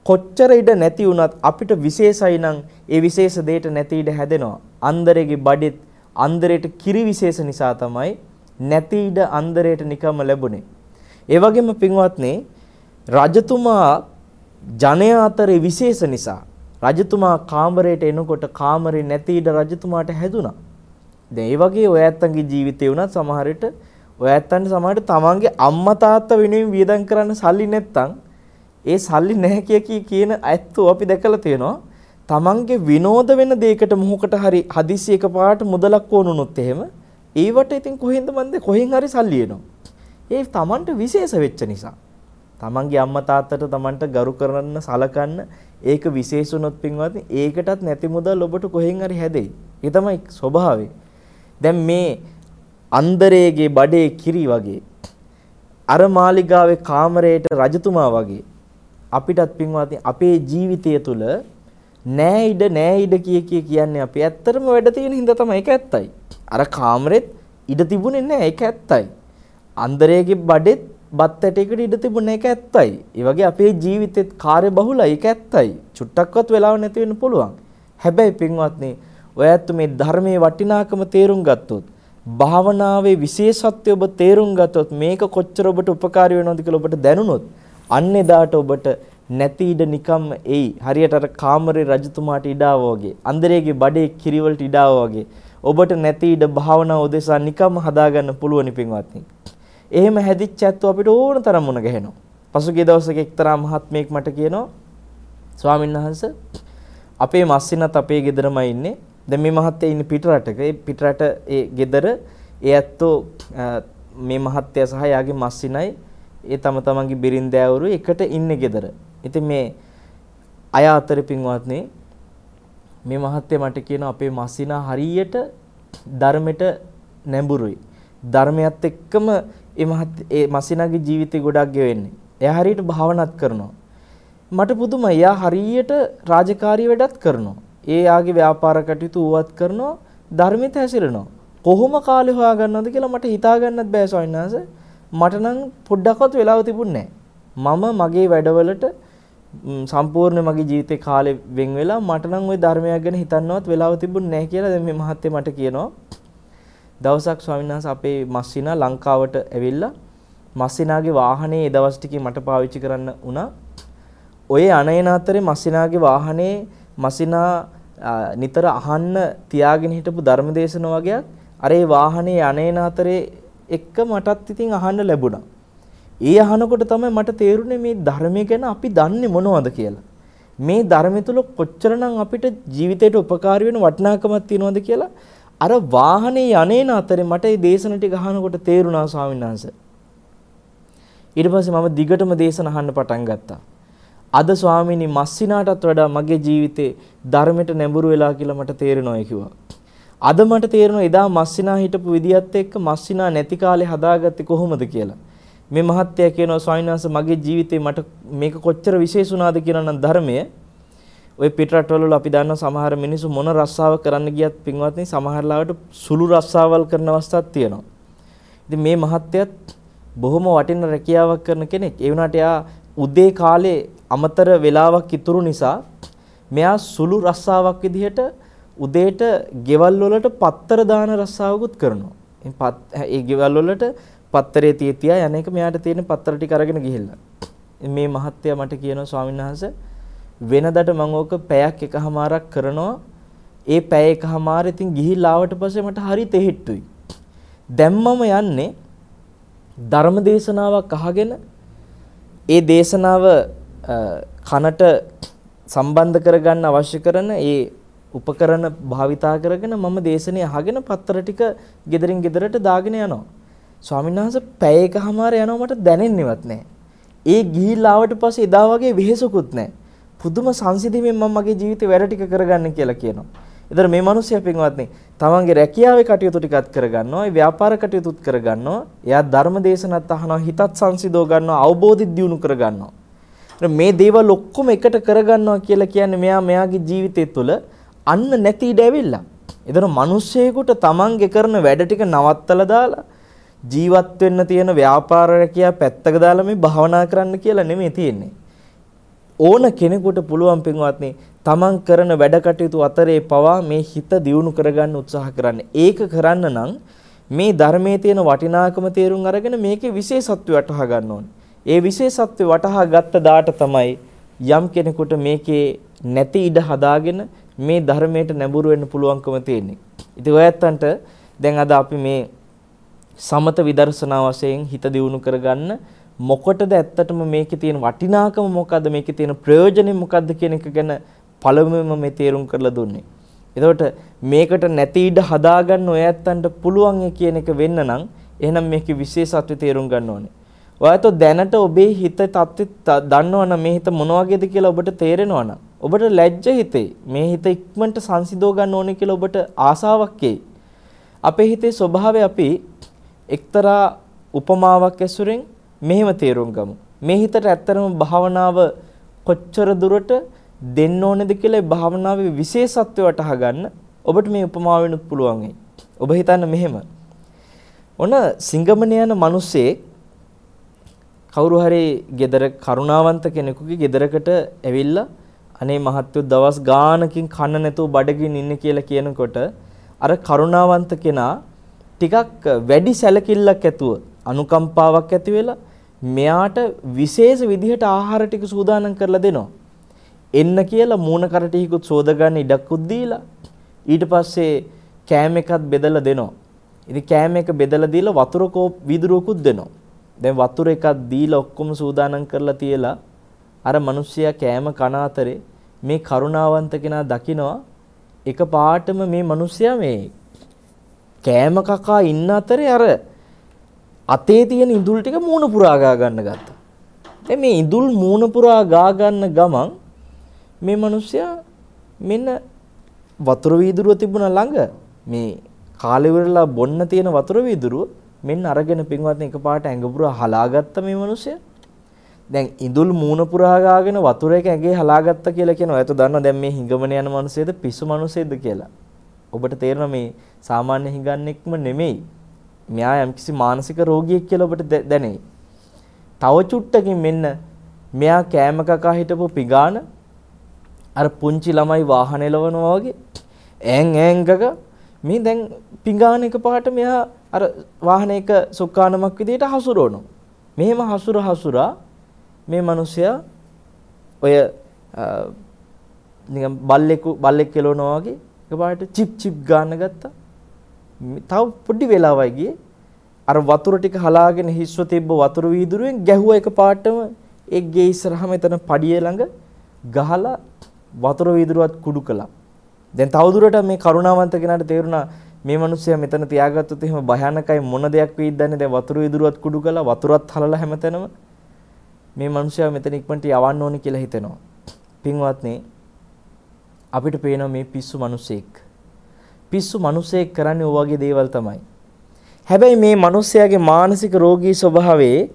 කොච්චර ඉඩ නැති වුණත් අපිට විශේෂයි නම් ඒ විශේෂ දෙයට නැති ඉඩ හැදෙනවා. අන්දරේගේ බඩෙත් අන්දරේට කිරි විශේෂ නිසා තමයි නැති ඉඩ අන්දරේට නිකම්ම ලැබුණේ. ඒ වගේම පින්වත්නි රජතුමා ජනයා අතරේ විශේෂ නිසා රජතුමා කාමරයට එනකොට කාමරේ නැති ඉඩ රජතුමාට හැදුනා. දැන් ඒ වගේ ඔය ඇත්තන්ගේ ජීවිතේ වුණත් සමහර විට ඔය ඇත්තන්ට සමහරට තමන්ගේ අම්මා තාත්තා වෙනුවෙන් වියදම් කරන්න සල්ලි නැත්තම් ඒ සල්ලි නැහැ කිය කියන ඇත්තෝ අපි දැකලා තියෙනවා. තමන්ගේ විනෝද වෙන දෙයකට මොහොකට හරි හදිස්සි එකපාරට මුදලක් ඕනුනොත් එහෙම ඒවට ඉතින් කොහෙන්ද මන්ද කොහෙන් හරි සල්ලි එනවා. ඒ තමන්ට විශේෂ වෙච්ච නිසා. තමන්ගේ අම්මා තාත්තට තමන්ට ගරු කරන්න සලකන්න ඒක විශේෂුනොත් පින්වත්නි ඒකටත් නැති මුදල් ඔබට කොහෙන් හරි හැදෙයි. ඒ තමයි ස්වභාවය. දැන් මේ අන්දරේගේ බඩේ කිරි වගේ අර මාලිගාවේ කාමරයට රජතුමා වගේ අපිටත් පින්වත්නි අපේ ජීවිතය තුළ නෑ ඉඩ නෑ ඉඩ කිය කිය කියන්නේ අපි ඇත්තටම වැඩ තියෙන හින්දා තමයි ඒක ඇත්තයි. අර කාමරෙත් ඉඩ තිබුණේ නෑ ඒක ඇත්තයි. අන්දරේගේ බඩෙත් බත් ඇටයකට ඉඩ තිබුණේ ඒක ඇත්තයි. ඒ වගේ අපේ ජීවිතෙත් කාර්ය බහුලයි ඒක ඇත්තයි. චුට්ටක්වත් වෙලාව නැති වෙන්න පුළුවන්. හැබැයි පින්වත්නි ඔයත් මේ ධර්මයේ වටිනාකම තේරුම් ගත්තොත් භාවනාවේ විශේෂත්වය ඔබ තේරුම් ගත්තොත් මේක කොච්චර ඔබට උපකාරී වෙනවද කියලා ඔබට දැනුණොත් අන්න එදාට ඔබට නැති ඉඩ නිකම්ම එයි. හරියට අර කාමරේ රජතුමාට ඉඩාව වගේ. අන්දරේගේ බඩේ කිරිවලට ඉඩාව වගේ. ඔබට නැති ඉඩ භාවනාව උදෙසා නිකම්ම හදාගන්න පුළුවන් පින්වත්නි. එහෙම හැදිච්ච ඇත්තෝ අපිට ඕන තරම් මුණ ගැහෙනවා. පසුගිය දවසක එක්තරා මහත්මයෙක් මට කියනවා ස්වාමීන් වහන්සේ අපේ මස්සිනත් අපේ ගෙදරමයි ඉන්නේ. දැන් මේ මහත්තයා ඉන්නේ පිටරටක. ඒ පිටරට ඒ ගෙදර ඒ ඇත්තෝ මේ මහත්තයා සහ යාගේ මස්සිනයි ඒ තම තමන්ගේ බිරින්දෑවරු එකට ඉන්නේ ගෙදර. ඉතින් මේ අය අතර පින්වත්නි මේ මහත්තයා මට කියන අපේ මස්සිනා හරියට ධර්මෙට නැඹුරුයි. ධර්මයත් එක්කම ඒ මහත් ඒ මස්සිනාගේ ජීවිතේ ගොඩක් ගෙවෙන්නේ. එයා හරියට භාවනාත් කරනවා. මට පුදුමයි. එයා හරියට රාජකාරී වැඩත් කරනවා. ඒ යාගේ ව්‍යාපාර කටයුතු ඌවත් කරනවා ධර්මෙත් හැසිරෙනවා. කොහොම කාලේ හොයාගන්නවද කියලා මට හිතා ගන්නත් බෑ ස්වාමීන් වහන්සේ. මට නම් පොඩ්ඩක්වත් වෙලාව තිබුණේ මම මගේ වැඩවලට සම්පූර්ණ මගේ ජීවිතේ කාලේ වෙන් වෙලා මට නම් ওই ධර්මයක් ගැන හිතන්නවත් වෙලාව තිබුණේ නැහැ කියලා දැන් මේ මහත්තයා මට කියනවා. දවසක් ස්වාමීන් වහන්සේ අපේ මස්සිනා ලංකාවට ඇවිල්ලා මස්සිනාගේ වාහනේ ඒ දවස් ටිකේ මට පාවිච්චි කරන්න වුණා. ඔය අනේන අතරේ මස්සිනාගේ වාහනේ මස්සිනා නිතර අහන්න තියාගෙන හිටපු ධර්මදේශන වගේක් අර ඒ වාහනේ අනේන අතරේ එක්ක මටත් ඉතින් අහන්න ලැබුණා. ඒ අහනකොට තමයි මට තේරුනේ මේ ධර්මය ගැන අපි දන්නේ මොනවද කියලා. මේ ධර්මය තුල කොච්චරනම් අපිට ජීවිතයට උපකාර වෙන වටිනාකමක් තියෙනවද කියලා අර වාහනේ යන්නේන අතරේ මට මේ දේශන ටික අහනකොට තේරුණා ස්වාමීන් වහන්සේ. ඊට පස්සේ මම දිගටම දේශන අහන්න පටන් ගත්තා. අද ස්වාමීනි මස්සිනාටත් වඩා මගේ ජීවිතේ ධර්මයට නැඹුරු වෙලා කියලා මට තේරෙනවා කිව්වා. අද මට තේරෙනවා එදා මස්සිනා හිටපු විදියත් එක්ක මස්සිනා නැති කාලේ හදාගත්තේ කොහොමද කියලා. මේ මහත්තයා කියනවා ස්වාමීන් වහන්සේ මගේ ජීවිතේ මට මේක කොච්චර විශේෂ වුණාද කියලා නම් ධර්මය ඔය පිටරටවල අපි දන්නවා සමහර මිනිස්සු මොන රස්සාව කරන්න ගියත් පින්වත්නි සමහර ලාවට සුළු රස්සාවල් කරන අවස්ථාවක් තියෙනවා. ඉතින් මේ මහත්තයත් බොහොම වටින රැකියාවක් කරන කෙනෙක්. ඒ වුණාට එයා උදේ කාලේ අමතර වෙලාවක් ඉතුරු නිසා මෙයා සුළු රස්සාවක් විදිහට උදේට ගෙවල් වලට පත්තර දාන රස්සාවකුත් කරනවා. ඒ ගෙවල් වලට පත්තරේ තිය තියා යන එක මෙයාට තියෙන පත්තර ටික අරගෙන ගිහිල්ලා. මේ මහත්තයා මට කියනවා ස්වාමීන් වහන්සේ වෙනදට මම ඕක පැයක් එකහමාරක් කරනවා. ඒ පැය එකහමාර ඉතින් ගිහිල්ලා ආවට පස්සේ මට හරි තෙහෙට්ටුයි. දැන් මම යන්නේ ධර්ම දේශනාවක් අහගෙන ඒ දේශනාව කනට සම්බන්ධ කරගන්න අවශ්‍ය කරන ඒ උපකරණ භාවිතා කරගෙන මම දේශනේ අහගෙන පත්තර ටික ගෙදරින් ගෙදරට දාගෙන යනවා. ස්වාමීන් වහන්සේ පැය එකමාර යනවා මට දැනෙන්නේවත් නැහැ. ඒ ගිහිල්ලා ආවට පස්සේ එදා වගේ වෙහෙසකුත් නැහැ. පුදුම සංසිඳීමෙන් මම මගේ ජීවිතේ වැඩ ටික කරගන්න කියලා කියනවා. ඒතර මේ මිනිස්සයා පින්වත්නි තමන්ගේ රැකියාවේ කටයුතු ටිකත් කරගන්නවා, ඒ ව්‍යාපාර කටයුතුත් කරගන්නවා. එයා ධර්ම දේශනත් අහනවා, හිතත් සංසිඳව ගන්නවා, අවබෝධි දියුණු කරගන්නවා. මේ දේවල් ඔක්කොම එකට කරගන්නවා කියලා කියන්නේ මෙයා මෙයාගේ ජීවිතය තුළ අන්න නැති ඉඩ ඇවිල්ලා. ඒතර මිනිස්සෙකුට තමන්ගේ කරන වැඩ ටික නවත්තලා දාලා ජීවත් වෙන්න තියෙන ව්‍යාපාර රැකියා පැත්තක දාලා මේ භාවනා කරන්න කියලා නෙමෙයි තියෙන්නේ. ඕන කෙනෙකුට පුළුවන් පින්වත්නි තමන් කරන වැඩ කටයුතු අතරේ පවා මේ හිත දියුණු කරගන්න උත්සාහ කරන්න. ඒක කරන්න නම් මේ ධර්මයේ තියෙන වටිනාකම තේරුම් අරගෙන මේකේ විශේෂත්වය වටහා ගන්න ඕනේ. ඒ විශේෂත්වය වටහා ගත්ත දාට තමයි යම් කෙනෙකුට මේකේ නැති ඉඩ හදාගෙන මේ ධර්මයට නැඹුරු වෙන්න පුළුවන්කම තියෙන්නේ. ඉතින් ඔයත්තන්ට දැන් අද අපි මේ සමත විදර්ශනා වශයෙන් හිත දියුණු කරගන්න මොකටද ඇත්තටම මේකේ තියෙන වටිනාකම මොකද්ද මේකේ තියෙන ප්‍රයෝජනෙ මොකද්ද කියන එක ගැන පළමුවෙන්ම මේ තේරුම් කරලා දුන්නේ. එතකොට මේකට නැති ඉඩ හදාගන්න ඔය ඇත්තන්ට පුළුවන් කියන එක වෙන්න නම් එහෙනම් මේකේ විශේෂත්වය තේරුම් ගන්න ඕනේ. ඔයත් දැනට ඔබේ හිත තත්ත්වෙ දන්නවනම් මේ හිත මොන වගේද කියලා ඔබට තේරෙනවනම් ඔබට ලැජ්ජ හිතේ මේ හිත ඉක්මනට සංසිඳව ගන්න ඕනේ කියලා ඔබට ආසාවක් එයි. අපේ හිතේ ස්වභාවය අපි එක්තරා උපමාවක් ඇසුරෙන් මෙහෙම තේරුම් ගමු. මේ හිතට ඇත්තරම භාවනාව කොච්චර දුරට දෙන්න ඕනේද කියලා භාවනාවේ විශේෂත්වය වටහා ගන්න ඔබට මේ උපමාවෙනුත් පුළුවන් වෙයි. ඔබ හිතන්න මෙහෙම. ඔන්න සිංගමන යන මිනිස්සේ කවුරු හරි gedara කරුණාවන්ත කෙනෙකුගේ gedarakට ඇවිල්ලා අනේ මහත්වෝ දවස් ගානකින් කන්න නැතුව බඩගින් ඉන්න කියලා කියනකොට අර කරුණාවන්ත කෙනා ටිකක් වැඩි සැලකිල්ලක් ඇතුව අනුකම්පාවක් ඇති වෙලා මෙයාට විශේෂ විදිහට ආහාර ටික සූදානම් කරලා දෙනවා. එන්න කියලා මූණ කරටිහිකුත් සෝදගන්න ඉඩක්කුත් දීලා ඊට පස්සේ කෑම එකත් බෙදලා දෙනවා. ඉතින් කෑම එක බෙදලා දීලා වතුර කෝප් වීදුරුවකුත් දෙනවා. දැන් වතුර එකක් දීලා ඔක්කොම සූදානම් කරලා තියලා අර මිනිස්සයා කෑම කන අතරේ මේ කරුණාවන්ත කෙනා දකිනවා එක පාටම මේ මිනිස්සයා මේ කෑම කකා ඉන්න අතරේ අර අතේ තියෙන ඉඳුල් ටික මූණ පුරා ගා ගන්න ගත්තා. දැන් මේ ඉඳුල් මූණ පුරා ගා ගන්න ගමන් මේ මිනිස්සයා මෙන්න වතුර වීදුරුව තිබුණා ළඟ මේ කාලේ ඉවරලා බොන්න තියෙන වතුර වීදුරුව මෙන්න අරගෙන පින්වත්නි එකපාරට ඇඟ පුරා හලාගත්ත මේ මිනිස්සයා. දැන් ඉඳුල් මූණ පුරා ගාගෙන වතුර එක ඇඟේ හලාගත්ත කියලා කියනවා. එතකොට දන්නවා දැන් මේ හිඟමන යන මිනිස්සෙද පිස්සු මිනිස්සෙද කියලා. ඔබට තේරෙනවා මේ සාමාන්‍ය හිඟන්නෙක්ම නෙමෙයි. මෙයා යම්කිසි මානසික රෝගියෙක් කියලා ඔබට දැනෙයි. තව චුට්ටකින් මෙන්න මෙයා කෑම කකා හිටපු පිගාන අර පුංචි ළමයි වාහන එලවනවා වගේ ඈන් ඈන් ගග මේ දැන් පිඟාන එක පාට මෙයා අර වාහනයක සුක්කානමක් විදියට හසුරවනවා. මෙහෙම හසුර හසුරා මේ මිනිසයා ඔය නිකන් බල්ලෙකු බල්ලෙක් කෙලවනවා වගේ එකපාරට චිප් චිප් ගන්න ගත්තා. තව පොඩි වෙලාවයි ගියේ අර වතුර ටික හලාගෙන හිස්ව තිබ්බ වතුර වීදුරුවෙන් ගැහුවා එක පාටම ඒ ගේ ඉස්සරහම එතන පඩිය ළඟ ගහලා වතුර වීදුරුවත් කුඩු කළා. දැන් තවදුරට මේ කරුණාවන්ත කෙනාට තේරුණා මේ මිනිස්සයා මෙතන තියාගත්තොත් එහෙම භයානකයි මොන දෙයක් වෙයිද දන්නේ දැන් වතුර වීදුරුවත් කුඩු කළා වතුරත් හලලා හැමතැනම මේ මිනිස්සයා මෙතන ඉක්මනට යවන්න ඕනේ කියලා හිතෙනවා. පින්වත්නි අපිට පේනවා මේ පිස්සු මිනිසෙක්. පිස්සු මිනිසෙක් කරන්නේ ඔය වගේ දේවල් තමයි. හැබැයි මේ මිනිස්යාගේ මානසික රෝගී ස්වභාවයේ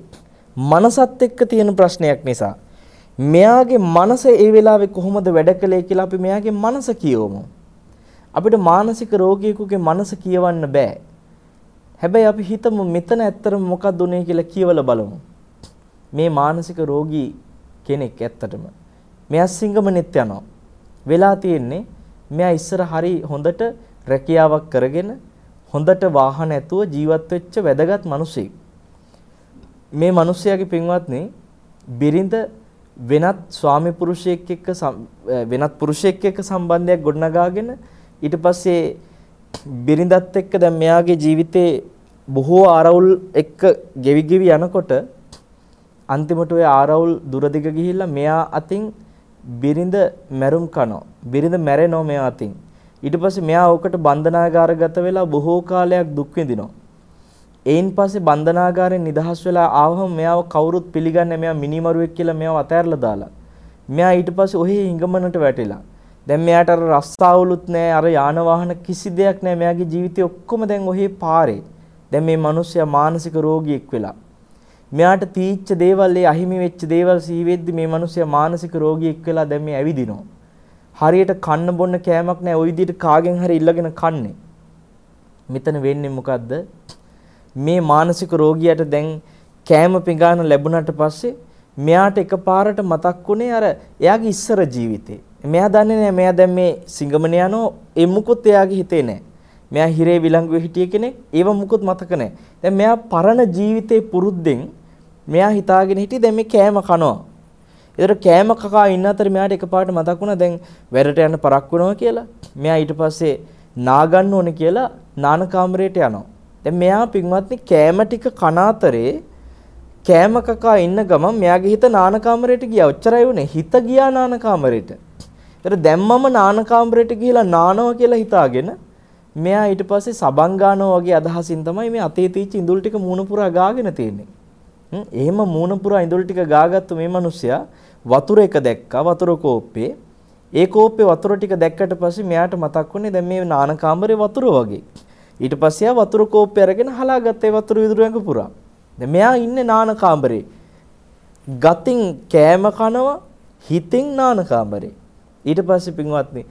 මනසත් එක්ක තියෙන ප්‍රශ්නයක් නිසා මෙයාගේ මනස ඒ වෙලාවේ කොහොමද වැඩ කළේ කියලා අපි මෙයාගේ මනස කියවමු. අපිට මානසික රෝගියෙකුගේ මනස කියවන්න බෑ. හැබැයි අපි හිතමු මෙතන ඇත්තටම මොකක්ද උනේ කියලා කියවලා බලමු. මේ මානසික රෝගී කෙනෙක් ඇත්තටම මෙයා සිංගමනෙත් යනවා. වෙලා තියෙන්නේ මෙයා ඉස්සර හරි හොඳට රැකියාවක් කරගෙන හොඳට වාහන ඇතුව ජීවත් වෙච්ච වැදගත් මිනිසෙක්. මේ මිනිසයාගේ පින්වත්නි බිරිඳ වෙනත් ස්වාමි පුරුෂයෙක් එක්ක වෙනත් පුරුෂයෙක් එක්ක සම්බන්ධයක් ගොඩනගාගෙන ඊට පස්සේ බිරිඳත් එක්ක දැන් මෙයාගේ ජීවිතේ බොහෝ ආරවුල් එක්ක ගෙවි ගෙවි යනකොට අන්තිමට ඔය ආරවුල් දුරදිග ගිහිල්ලා මෙයා අතින් බිරිඳ මැරුම් කනවා. බිරිඳ මැරෙනවා මෙයා අතින්. ඊට පස්සේ මෙයා ඕකට බන්ධනාගාරගත වෙලා බොහෝ කාලයක් දුක් විඳිනවා. එයින් පස්සේ බන්ධනාගාරයෙන් නිදහස් වෙලා ආවම මෙයාව කවුරුත් පිළිගන්නේ මෙයා මිනිමරුවෙක් කියලා මෙයාව අතෑරලා දාලා. මෙයා ඊට පස්සේ ඔහේ හිඟමනට වැටිලා. දැන් මෙයාට අර රස්සාවලුත් නැහැ අර යාන වාහන කිසි දෙයක් නැහැ මෙයාගේ ජීවිතේ ඔක්කොම දැන් ඔහේ පාරේ. දැන් මේ මිනිස්සයා මානසික රෝගියෙක් වෙලා. මෙයාට තීච්ච දේවල් ඒ අහිමි වෙච්ච දේවල් සීවෙද්දි මේ මිනිස්සයා මානසික රෝගියෙක් වෙලා දැන් මේ ඇවිදිනවා. හරියට කන්න බොන්න කෑමක් නැහැ ওই විදිහට කාගෙන් හරි ඉල්ලගෙන කන්නේ. මෙතන වෙන්නේ මොකද්ද? මේ මානසික රෝගියාට දැන් කෑම පිඟාන ලැබුණාට පස්සේ මෙයාට එකපාරට මතක් වුණේ අර එයාගේ ඉස්සර ජීවිතේ. මෙයා දන්නේ නැහැ මෙයා දැන් මේ සිංගමන යනෝ ඒ මුකුත් එයාගේ හිතේ නැහැ. මෙයා හිරේ විලංගුවේ හිටිය කෙනෙක්. ඒව මුකුත් මතක නැහැ. දැන් මෙයා පරණ ජීවිතේ පුරුද්දෙන් මෙයා හිතාගෙන හිටියේ දැන් මේ කෑම කනවා. ඒතර කෑම කකා ඉන්න අතර මෙයාට එකපාරට මතක් වුණා දැන් වැඩට යන්න පරක් වෙනවා කියලා. මෙයා ඊට පස්සේ නාගන්න ඕනේ කියලා නාන කාමරයට යනවා. දැන් මෙයා පින්වත්නි කෑම ටික කන අතරේ කෑම කකා ඉන්න ගමන් මෙයාගේ හිත නාන කාමරයට ගියා. ඔච්චරයි උනේ. හිත ගියා නාන කාමරයට. ඒතර දැම්මම නාන කාමරයට ගිහිලා නානවා කියලා හිතාගෙන මෙයා ඊට පස්සේ සබන් ගන්නවා වගේ අදහසින් තමයි මේ අතේ තීච්ච ඉඳුල් ටික මූණ පුරා ගාගෙන තියෙන්නේ. එහෙම මූණ පුරා ඉඳුල් ටික ගාගත්තු මේ මිනිස්සයා වතුර එක දැක්කා වතුර කෝප්පේ. ඒ කෝප්පේ වතුර ටික දැක්කට පස්සේ මෙයාට මතක් වුණේ දැන් මේ නාන කාමරේ වතුර වගේ. ඊට පස්සේ ආ වතුර කෝප්පේ අරගෙන හලාගත්තේ වතුර විදුරු ඇඟ පුරා. දැන් මෙයා ඉන්නේ නාන කාමරේ. ගතින් කෑම කනවා හිතින් නාන කාමරේ. ඊට පස්සේ පින්වත්නි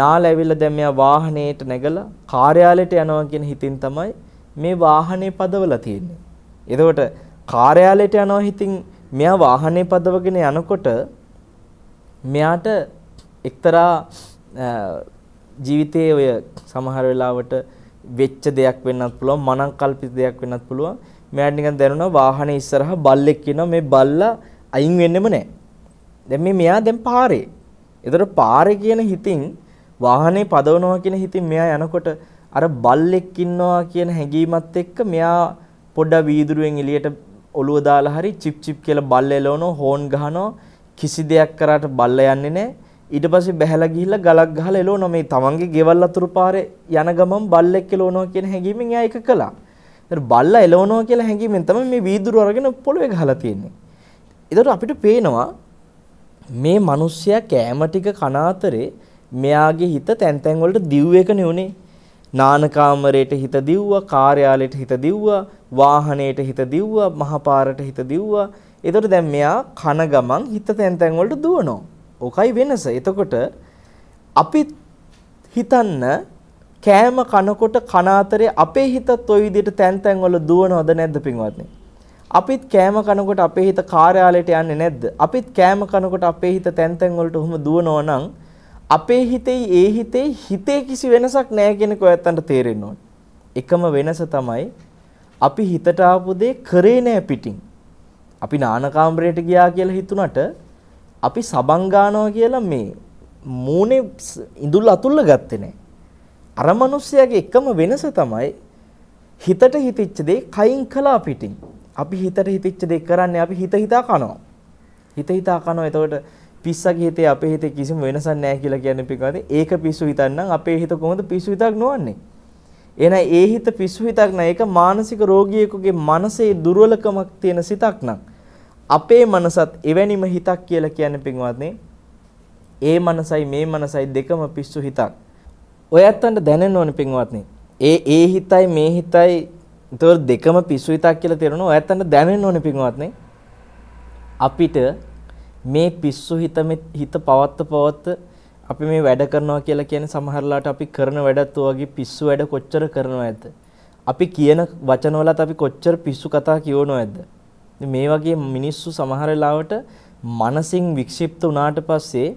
නාල ඇවිල්ලා දැන් මෙයා වාහනේට නැගලා කාර්යාලයට යනවා කියන හිතින් තමයි මේ වාහනේ පදවලා තියෙන්නේ. එතකොට කාර්යාලයට යනවා හිතින් මෙයා වාහනේ පදවගෙන යනකොට මෙයාට එක්තරා ජීවිතයේ ඔය සමහර වෙලාවට වෙච්ච දෙයක් වෙන්නත් පුළුවන් මනං කල්පිත දෙයක් වෙන්නත් පුළුවන්. මෙයාට නිකන් දැනුණා වාහනේ ඉස්සරහා බල්ලෙක් ඉන්නවා. මේ බල්ලා අයින් වෙන්නෙම නැහැ දැන් මේ මෙයා දැන් පාරේ. ඒතර පාරේ කියන හිතින් වාහනේ පදවනවා කියන හිතින් මෙයා යනකොට අර බල්ලෙක් ඉන්නවා කියන හැඟීමත් එක්ක මෙයා පොඩ්ඩක් වීදුරුවෙන් එළියට ඔළුව දාලා හරි චිප් චිප් කියලා බල්ල එලවනවා හෝන් ගහනවා කිසි දෙයක් කරාට බල්ල යන්නේ නැහැ ඊට පස්සේ බැහැලා ගිහිල්ලා ගලක් ගහලා එලවනවා මේ තමන්ගේ ගෙවල් අතුරු පාරේ යන ගමන් බල්ලෙක් එලවනවා කියන හැඟීමෙන් එයා ඒක කළා. ඒතර බල්ලා එලවනවා කියලා හැඟීමෙන් තමයි මේ වීදුරු අරගෙන පොළවේ ගහලා තියෙන්නේ. ඒතර අපිට පේනවා මේ මිනිස්සයා කෑම ටික කන අතරේ මෙයාගේ හිත තැන් තැන් වලට දිව් එක නෙවුනේ. නාන කාමරයට හිත දිව්වා, කාර්යාලයට හිත දිව්වා, වාහනයට හිත දිව්වා, මහපාරට හිත දිව්වා. එතකොට දැන් මෙයා කන ගමන් හිත තැන් තැන් වලට දුවනවා. ඕකයි වෙනස. එතකොට අපි හිතන්න කෑම කනකොට කන අතරේ අපේ හිතත් ওই විදිහට තැන් තැන් වල දුවනවද නැද්ද පින්වත්නි? අපිත් කෑම කනකොට අපේ හිත කාර්යාලයට යන්නේ නැද්ද? අපිත් කෑම කනකොට අපේ හිත තැන් තැන් වලට ඔහොම දුවනවා නම් අපේ හිතේ ඒ හිතේ හිතේ කිසි වෙනසක් නැහැ කියන එක ඔයත්තන්ට තේරෙන්න ඕනේ. එකම වෙනස තමයි අපි හිතට ආපු දේ කරේ නෑ පිටින්. අපි නානකාමරයට ගියා කියලා හිතුණට අපි සබන් ගන්නවා කියලා මේ මූණේ ඉඳුල් අතුල්ල ගත්තේ නෑ. අර මිනිස්සයාගේ එකම වෙනස තමයි හිතට හිතිච්ච දේ කයින් කළා පිටින්. අපි හිතට හිතිච්ච දේ කරන්නේ අපි හිත හිතා කනවා. හිත හිතා කනවා. එතකොට පිස්සගේ හිතේ අපේ හිතේ කිසිම වෙනසක් නැහැ කියලා කියන්නේ පිටකදී ඒක පිස්සු හිතන්නම් අපේ හිත කොහොමද පිස්සු හිතක් නොවන්නේ? එහෙනම් ඒ හිත පිස්සු හිතක් නෑ ඒක මානසික රෝගියෙකුගේ මනසේ දුර්වලකමක් තියෙන සිතක් නම් අපේ මනසත් එවැනිම හිතක් කියලා කියන්නේ පින්වත්නි ඒ මනසයි මේ මනසයි දෙකම පිස්සු හිතක්. ඔය ඇත්තන්ට දැනෙන්න ඕනේ පින්වත්නි. ඒ ඒ හිතයි මේ හිතයි ඒතකොට දෙකම පිස්සු හිතක් කියලා තේරෙනවා. ඔයත්තන්ට දැනෙන්න ඕනේ පින්වත්නි. අපිට මේ පිස්සු හිත හිත පවත්ත පවත්ත අපි මේ වැඩ කරනවා කියලා කියන්නේ සමහරලාට අපි කරන වැඩත් වගේ පිස්සු වැඩ කොච්චර කරනව ඇද්ද? අපි කියන වචනවලත් අපි කොච්චර පිස්සු කතා කියවනව ඇද්ද? මේ වගේ මිනිස්සු සමහර වෙලාවට මනසින් වික්ෂිප්ත වුණාට පස්සේ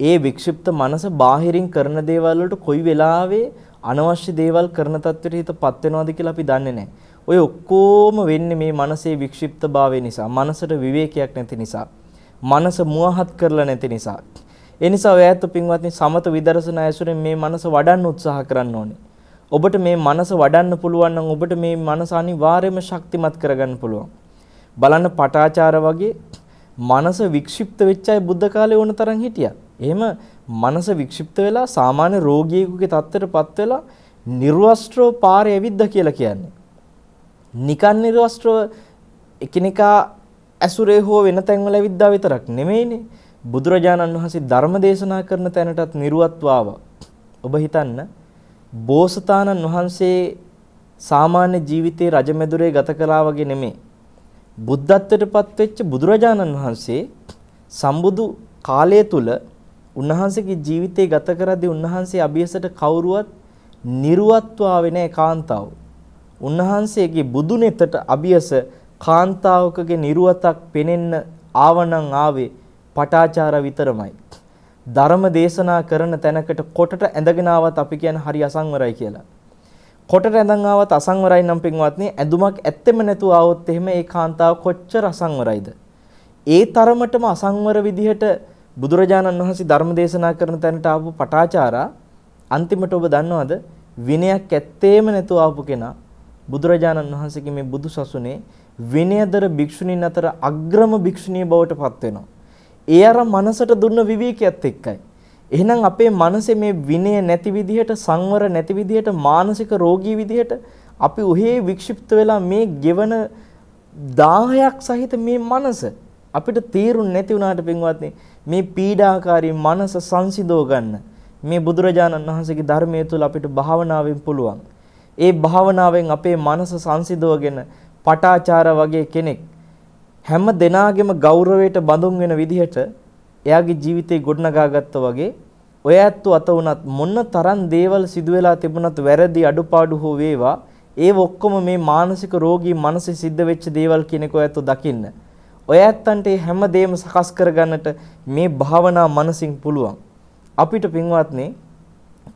ඒ වික්ෂිප්ත මනස බාහිරින් කරන දේවල් වලට කොයි වෙලාවෙ අනවශ්‍ය දේවල් කරන තත්ත්වයට හිතපත් වෙනවද කියලා අපි දන්නේ නැහැ. ඔය ඔක්කොම වෙන්නේ මේ මනසේ වික්ෂිප්තභාවය නිසා, මනසට විවේකයක් නැති නිසා, මනස මුවහත් කරලා නැති නිසා. ඒ නිසා ඔය ඇත්ත පින්වත්නි සමත විදර්ශනා ඇසුරෙන් මේ මනස වඩන්න උත්සාහ කරන්න ඕනේ. ඔබට මේ මනස වඩන්න පුළුවන් නම් ඔබට මේ මනස අනිවාර්යයෙන්ම ශක්තිමත් කරගන්න පුළුවන්. බලන්න පටාචාර වගේ මනස වික්ෂිප්ත වෙච්ච අය බුද්ධ කාලේ ඕන තරම් හිටියා. එහෙම මනස වික්ෂිප්ත වෙලා සාමාන්‍ය රෝගියෙකුගේ තත්ත්වයටපත් වෙලා නිර්වස්ත්‍රව පාරේ ඇවිද්දා කියලා කියන්නේ. නිකන් නිර්වස්ත්‍රව එකිනෙකා ඇසුරේ හෝ වෙන තැන්වල ඇවිද්දා විතරක් නෙමෙයිනේ. බුදුරජාණන් වහන්සේ ධර්ම දේශනා කරන තැනටත් නිර්වත්ව ආවා. ඔබ හිතන්න බෝසතාණන් වහන්සේ සාමාන්‍ය ජීවිතේ රජමෙදුරේ ගත කළා වගේ නෙමෙයි. බුද්ධත්වයටපත් වෙච්ච බුදුරජාණන් වහන්සේ සම්බුදු කාලය තුල උන්වහන්සේගේ ජීවිතේ ගත කරද්දී උන්වහන්සේ අභියසට කවුරුවත් නිර්වත්ව ආවේ නැහැ කාන්තාව. උන්වහන්සේගේ බුදු නෙතට අභියස කාන්තාවකගේ නිර්වතක් පෙනෙන්න ආවනම් ආවේ පටාචාර විතරමයි. ධර්ම දේශනා කරන තැනකට කොටට ඇඳගෙන ආවත් අපි කියන හරි අසංවරයි කියලා. කොටට ඇඳන් ආවත් අසංවරයි නම් පින්වත්නි ඇඳුමක් ඇත්තෙම නැතුව ආවොත් එහෙම ඒ කාන්තාව කොච්චර අසංවරයිද? ඒ තරමටම අසංවර විදිහට බුදුරජාණන් වහන්සේ ධර්ම දේශනා කරන තැනට ආපු පටාචාරා අන්තිමට ඔබ දන්නවද විනයක් ඇත්තේම නැතුව ආපු කෙනා බුදුරජාණන් වහන්සේගේ මේ බුදු සසුනේ විනයදර භික්ෂුණීන් අතර අග්‍රම භික්ෂුණිය බවට පත් වෙනවා. ඒ අර මනසට දුන්න විවේකයත් එක්කයි. එහෙනම් අපේ මනසේ මේ විනය නැති විදිහට සංවර නැති විදිහට මානසික රෝගී විදිහට අපි උහේ වික්ෂිප්ත වෙලා මේ ගෙවන 10ක් සහිත මේ මනස අපිට තීරුම් නැති වුණාට පින්වත්නි මේ පීඩාකාරී මනස සංසිඳව ගන්න මේ බුදුරජාණන් වහන්සේගේ ධර්මයේ තුල අපිට භාවනාවෙන් පුළුවන්. ඒ භාවනාවෙන් අපේ මනස සංසිඳවගෙන පටාචාර වගේ කෙනෙක් හැම දෙනාගේම ගෞරවයට බඳුන් වෙන විදිහට එයාගේ ජීවිතේ ගොඩනගා ගත්තා වගේ ඔය ඇත්තු අත උනත් මොන තරම් දේවල් සිදු වෙලා තිබුණත් වැරදි අඩුපාඩු හෝ වේවා ඒව ඔක්කොම මේ මානසික රෝගී මනසේ සිද්ධ වෙච්ච දේවල් කියන එක ඔයත් දකින්න. ඔය ඇත්තන්ට හැම දෙයක්ම සකස් කරගන්නට මේ භාවනා මනසින් පුළුවන්. අපිට පින්වත්නි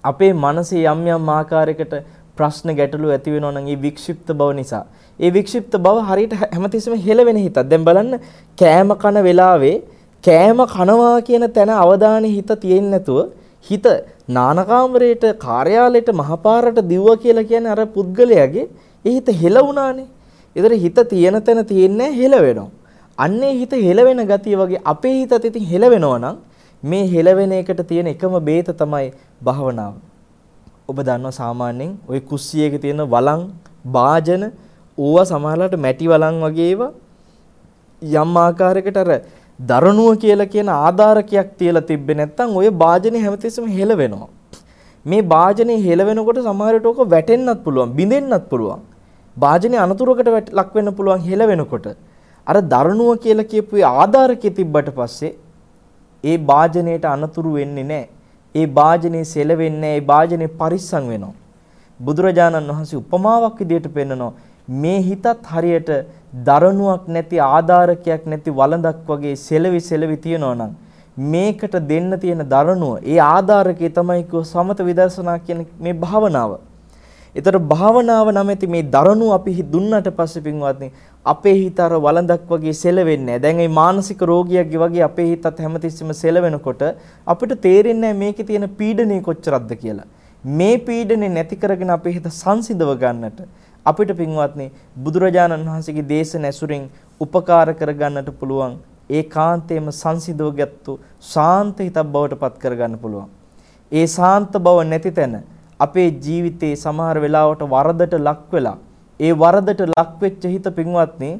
අපේ මනසේ යම් යම් ආකාරයකට ප්‍රශ්න ගැටලු ඇති වෙනවා නම් ඒ වික්ෂිප්ත බව නිසා. ඒ වික්ෂිප්ත බව හරියට හැමතිස්සෙම හෙලවෙන හිතක්. දැන් බලන්න කෑම කන වෙලාවේ කෑම කනවා කියන තැන අවධානය හිත තියෙන්නේ නැතුව හිත නානකාමරේට කාර්යාලයට මහපාරට දිව්වා කියලා කියන්නේ අර පුද්ගලයාගේ ඒ හිත හෙල වුණානේ. ඒතර හිත තියෙන තැන තියෙන්නේ හෙල වෙනවා. අන්නේ හිත හෙල වෙන ගතිය වගේ අපේ හිතත් ඉතින් හෙල වෙනවා නම් මේ හෙල වෙන එකට තියෙන එකම බේත තමයි භාවනාව. ඔබ දන්නවා සාමාන්‍යයෙන් ওই කුස්සියක තියෙන වලං වාජන ඕවා සමහරලාට මැටි වලං වගේ ඒවා යම් ආකාරයකට අර දරණුව කියලා කියන ආධාරකයක් තියලා තිබ්බේ නැත්නම් ওই වාජනේ හැමතිස්සෙම හෙල වෙනවා. මේ වාජනේ හෙල වෙනකොට සමහරට ඕක වැටෙන්නත් පුළුවන්, බිඳෙන්නත් පුළුවන්. වාජනේ අනතුරකට ලක් වෙන්න පුළුවන් හෙල වෙනකොට. අර දරණුව කියලා කියපු ආධාරකයේ තිබ්බට පස්සේ ඒ වාජනේට අනතුරු වෙන්නේ නැහැ. ඒ වාජනේ සෙලවෙන්නේ ඒ වාජනේ පරිස්සම් වෙනවා. බුදුරජාණන් වහන්සේ උපමාවක් විදියට පෙන්නනවා මේ හිතත් හරියට දරණුවක් නැති ආධාරකයක් නැති වළඳක් වගේ සෙලවි සෙලවි තියනවා නම් මේකට දෙන්න තියෙන දරණුව ඒ ආධාරකේ තමයි කිව්ව සමත විදර්ශනා කියන මේ භාවනාව. ඒතර භාවනාව නැමැති මේ දරණුව අපි දුන්නට පස්සේ පින්වත්නි අපේ හිත අර වළඳක් වගේ සෙලවෙන්නේ නැහැ. දැන් මේ මානසික රෝගියෙක්ගේ වගේ අපේ හිතත් හැමතිස්සෙම සෙලවෙනකොට අපිට තේරෙන්නේ මේකේ තියෙන පීඩනය කොච්චරක්ද කියලා. මේ පීඩනේ නැති කරගෙන අපේ හිත සංසිඳව ගන්නට අපිට පින්වත්නි බුදුරජාණන් වහන්සේගේ දේශන ඇසුරින් උපකාර කරගන්නට පුළුවන් ඒකාන්තයෙන්ම සංසිඳවගත්තු ශාන්ත හිතක් බවට පත් කරගන්න පුළුවන්. ඒ ශාන්ත බව නැති තැන අපේ ජීවිතේ සමහර වෙලාවට වරදට ලක් වෙලා ඒ වරදට ලක් වෙච්ච හිත පින්වත්නි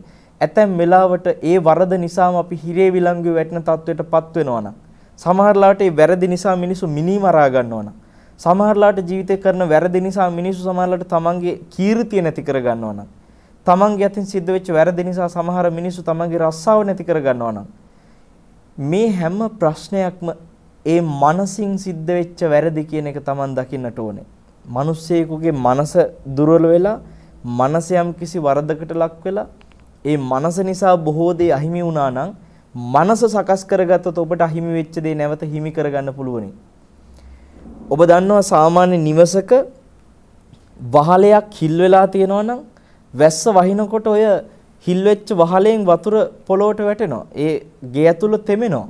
ඇතැම් වෙලාවට ඒ වරද නිසාම අපි හිරේ විලංගුවේ වැටෙන තත්වයටපත් වෙනවා නම් සමහරලාට ඒ වැරදි නිසා මිනිස්සු මිනිමරා ගන්නවා නම් සමහරලාට ජීවිතේ කරන වැරදි නිසා මිනිස්සු සමහරලාට තමන්ගේ කීර්තිය නැති කර ගන්නවා නම් තමන්ගේ අතින් සිද්ධ වෙච්ච වැරදි නිසා සමහර මිනිස්සු තමන්ගේ රස්සාව නැති කර ගන්නවා නම් මේ හැම ප්‍රශ්නයක්ම ඒ මනසින් සිද්ධ වෙච්ච වැරදි කියන එක තමන් දකින්නට ඕනේ. මිනිස්සෙකුගේ මනස දුර්වල වෙලා මනස යම් කිසි වරදකට ලක් වෙලා ඒ මනස නිසා බොහෝ දේ අහිමි වුණා නම් මනස සකස් කරගත්තොත් ඔබට අහිමි වෙච්ච දේ නැවත හිමි කරගන්න පුළුවනි. ඔබ දන්නවා සාමාන්‍ය නිවසක වහලයක් හිල් වෙලා තියෙනවා නම් වැස්ස වහිනකොට ඔය හිල් වෙච්ච වහලෙන් වතුර පොළොවට වැටෙනවා. ඒ ගේ ඇතුළ තෙමෙනවා.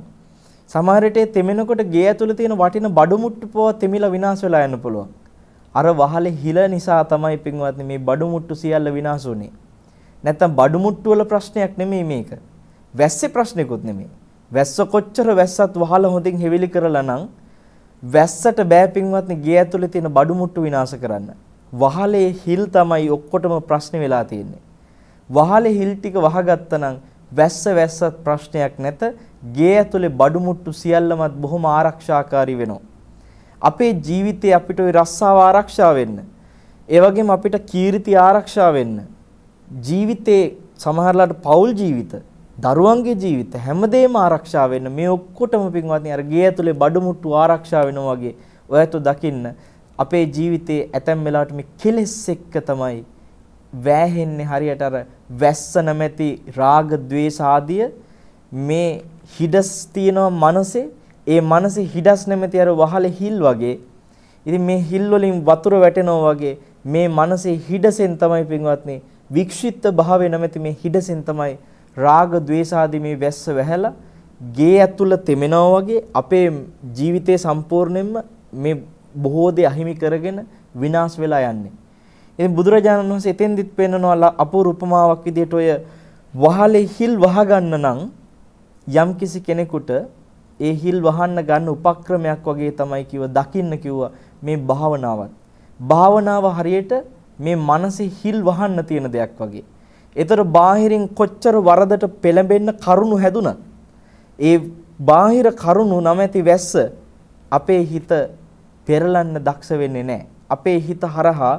සමහර විට තෙමෙනකොට ගේ ඇතුළේ තියෙන වටින බඩු මුට්ටු පොව තෙමිලා විනාශ වෙලා යන්න පුළුවන්. අර වහලේ හිල නිසා තමයි පින්වත්නි මේ බඩු මුට්ටු සියල්ල විනාශ වුනේ. නැත්තම් බඩු මුට්ටු වල ප්‍රශ්නයක් නෙමෙයි මේක. වැස්සේ ප්‍රශ්නයක්වත් නෙමෙයි. වැස්ස කොච්චර වැස්සත් වහල හොඳින් හෙවිලි කරලා නම් වැස්සට බෑ පින්වත්නි ගේ ඇතුලේ තියෙන බඩු මුට්ටු විනාශ කරන්න. වහලේ හිල් තමයි ඔක්කොටම ප්‍රශ්නේ වෙලා තියෙන්නේ. වහලේ හිල් ටික වහගත්තනම් වැස්ස වැස්සත් ප්‍රශ්නයක් නැත. ගේ ඇතුලේ බඩු මුට්ටු සියල්ලමත් බොහොම ආරක්ෂාකාරී වෙනවා. අපේ ජීවිතේ අපිට ওই රස්සාව ආරක්ෂා වෙන්න. ඒ වගේම අපිට කීර්ති ආරක්ෂා වෙන්න. ජීවිතේ සමහරලාට පෞල් ජීවිත, දරුවන්ගේ ජීවිත හැමදේම ආරක්ෂා වෙන්න මේ ඔක්කොටම පින්වත්නි අර ගේ ඇතුලේ බඩමුට්ටු ආරක්ෂා වෙනවා වගේ ඔයත් දකින්න අපේ ජීවිතේ ඇතැම් වෙලාවට මේ කෙලෙස් එක්ක තමයි වෑහෙන්නේ හරියට අර වැස්ස නැමැති රාග ద్వේස ආදිය මේ හිඩස් තියෙනවා මනසේ. ඒ මනසේ හිඩස් නැමැති අර වහලේ හිල් වගේ. ඉතින් මේ හිල් වලින් වතුර වැටෙනවා වගේ මේ මනසේ හිඩසෙන් තමයි පින්වත්නි වික්ෂිප්ත භාවය නැමැති මේ හිඩසෙන් තමයි රාග ద్వේෂාදී මේ වැස්ස වැහැලා ගේ ඇතුළ තෙමෙනවා වගේ අපේ ජීවිතේ සම්පූර්ණයෙන්ම මේ බොහෝ දේ අහිමි කරගෙන විනාශ වෙලා යන්නේ. ඉතින් බුදුරජාණන් වහන්සේ එතෙන්දිත් පෙන්නනවා අපූර්ව උපමාවක් විදිහට ඔය වහලේ හිල් වහගන්න නම් යම්කිසි කෙනෙකුට ඒ හිල් වහන්න ගන්න උපක්‍රමයක් වගේ තමයි කිව්ව දකින්න කිව්වා මේ භාවනාවත්. භාවනාව හරියට මේ මනසේ හිල් වහන්න තියෙන දෙයක් වගේ. ඒතර බාහිරින් කොච්චර වරදට පෙළඹෙන්න කරුණු හැදුනත් ඒ බාහිර කරුණු නැමැති වැස්ස අපේ හිත පෙරලන්න දක්ෂ වෙන්නේ නැහැ. අපේ හිත හරහා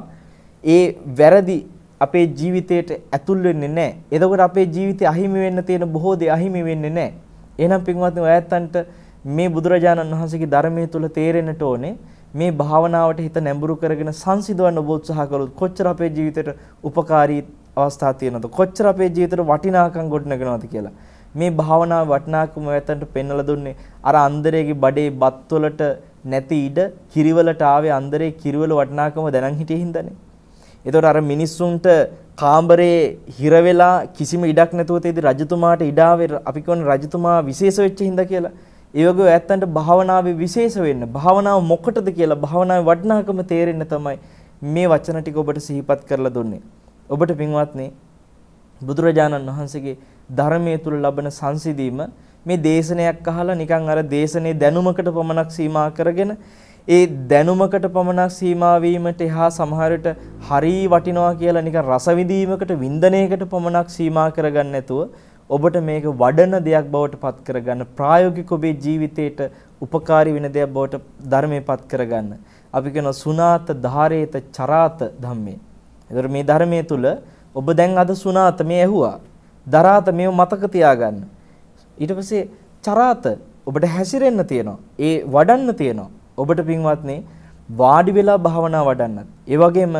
ඒ වැරදි අපේ ජීවිතයට ඇතුල් වෙන්නේ නැහැ. එතකොට අපේ ජීවිතේ අහිමි වෙන්න තියෙන බොහෝ දේ අහිමි වෙන්නේ නැහැ. එහෙනම් පින්වත්නි ඔයයන්ට මේ බුදුරජාණන් වහන්සේගේ ධර්මයේ තුල තේරෙන්නට ඕනේ මේ භාවනාවට හිත නැඹුරු කරගෙන සංසිඳවන්න ඔබ උත්සාහ කළොත් කොච්චර අපේ ජීවිතේට උපකාරී අවස්ථා තියෙනවද කොච්චර අපේ ජීවිතේට වටිනාකම් ගොඩනගනවද කියලා මේ භාවනාවේ වටිනාකම වැතන්ට පෙන්වලා දුන්නේ අර අන්දරේගේ බඩේ බත් වලට නැති ඉඩ කිරිවලට ආවේ අන්දරේ කිරිවල වටිනාකම දැනන් හිටියේ හින්දානේ. ඒතකොට අර මිනිස්සුන්ට කාමරේ හිර වෙලා කිසිම ඉඩක් නැතුව තේදි රජතුමාට ඉඩාවේ අපි කියන්නේ රජතුමා විශේෂ වෙච්ච හින්දා කියලා. ඒ වගේ ඇත්තන්ට භාවනාවේ විශේෂ වෙන්න භාවනාව මොකටද කියලා භාවනාවේ වටිනාකම තේරෙන්න තමයි මේ වචන ටික ඔබට සිහිපත් කරලා දුන්නේ. ඔබට පින්වත්නි බුදුරජාණන් වහන්සේගේ ධර්මයේ තුල ලබන සංසිඳීම මේ දේශනයක් අහලා නිකන් අර දේශනේ දැනුමකට පමණක් සීමා කරගෙන ඒ දැනුමකට පමණක් සීමා වීමට එහා සමහරට හරි වටිනවා කියලා නිකන් රස විඳීමකට වින්දනයකට පමණක් සීමා කරගන්න නැතුව ඔබට මේක වඩන දෙයක් බවට පත් කරගන්න ප්‍රායෝගික ඔබේ ජීවිතේට උපකාරී වෙන දෙයක් බවට ධර්මයේ පත් කරගන්න. අපි කියන සුනාත ධාරේත චරාත ධම්මේ. ඒතර මේ ධර්මයේ තුල ඔබ දැන් අද සුනාත මේ ඇහුවා. දරාත මේව මතක තියාගන්න. ඊට පස්සේ චරාත ඔබට හැසිරෙන්න තියෙනවා. ඒ වඩන්න තියෙනවා. ඔබට පින්වත්නි වාඩි වෙලා භාවනා වඩන්නත්. ඒ වගේම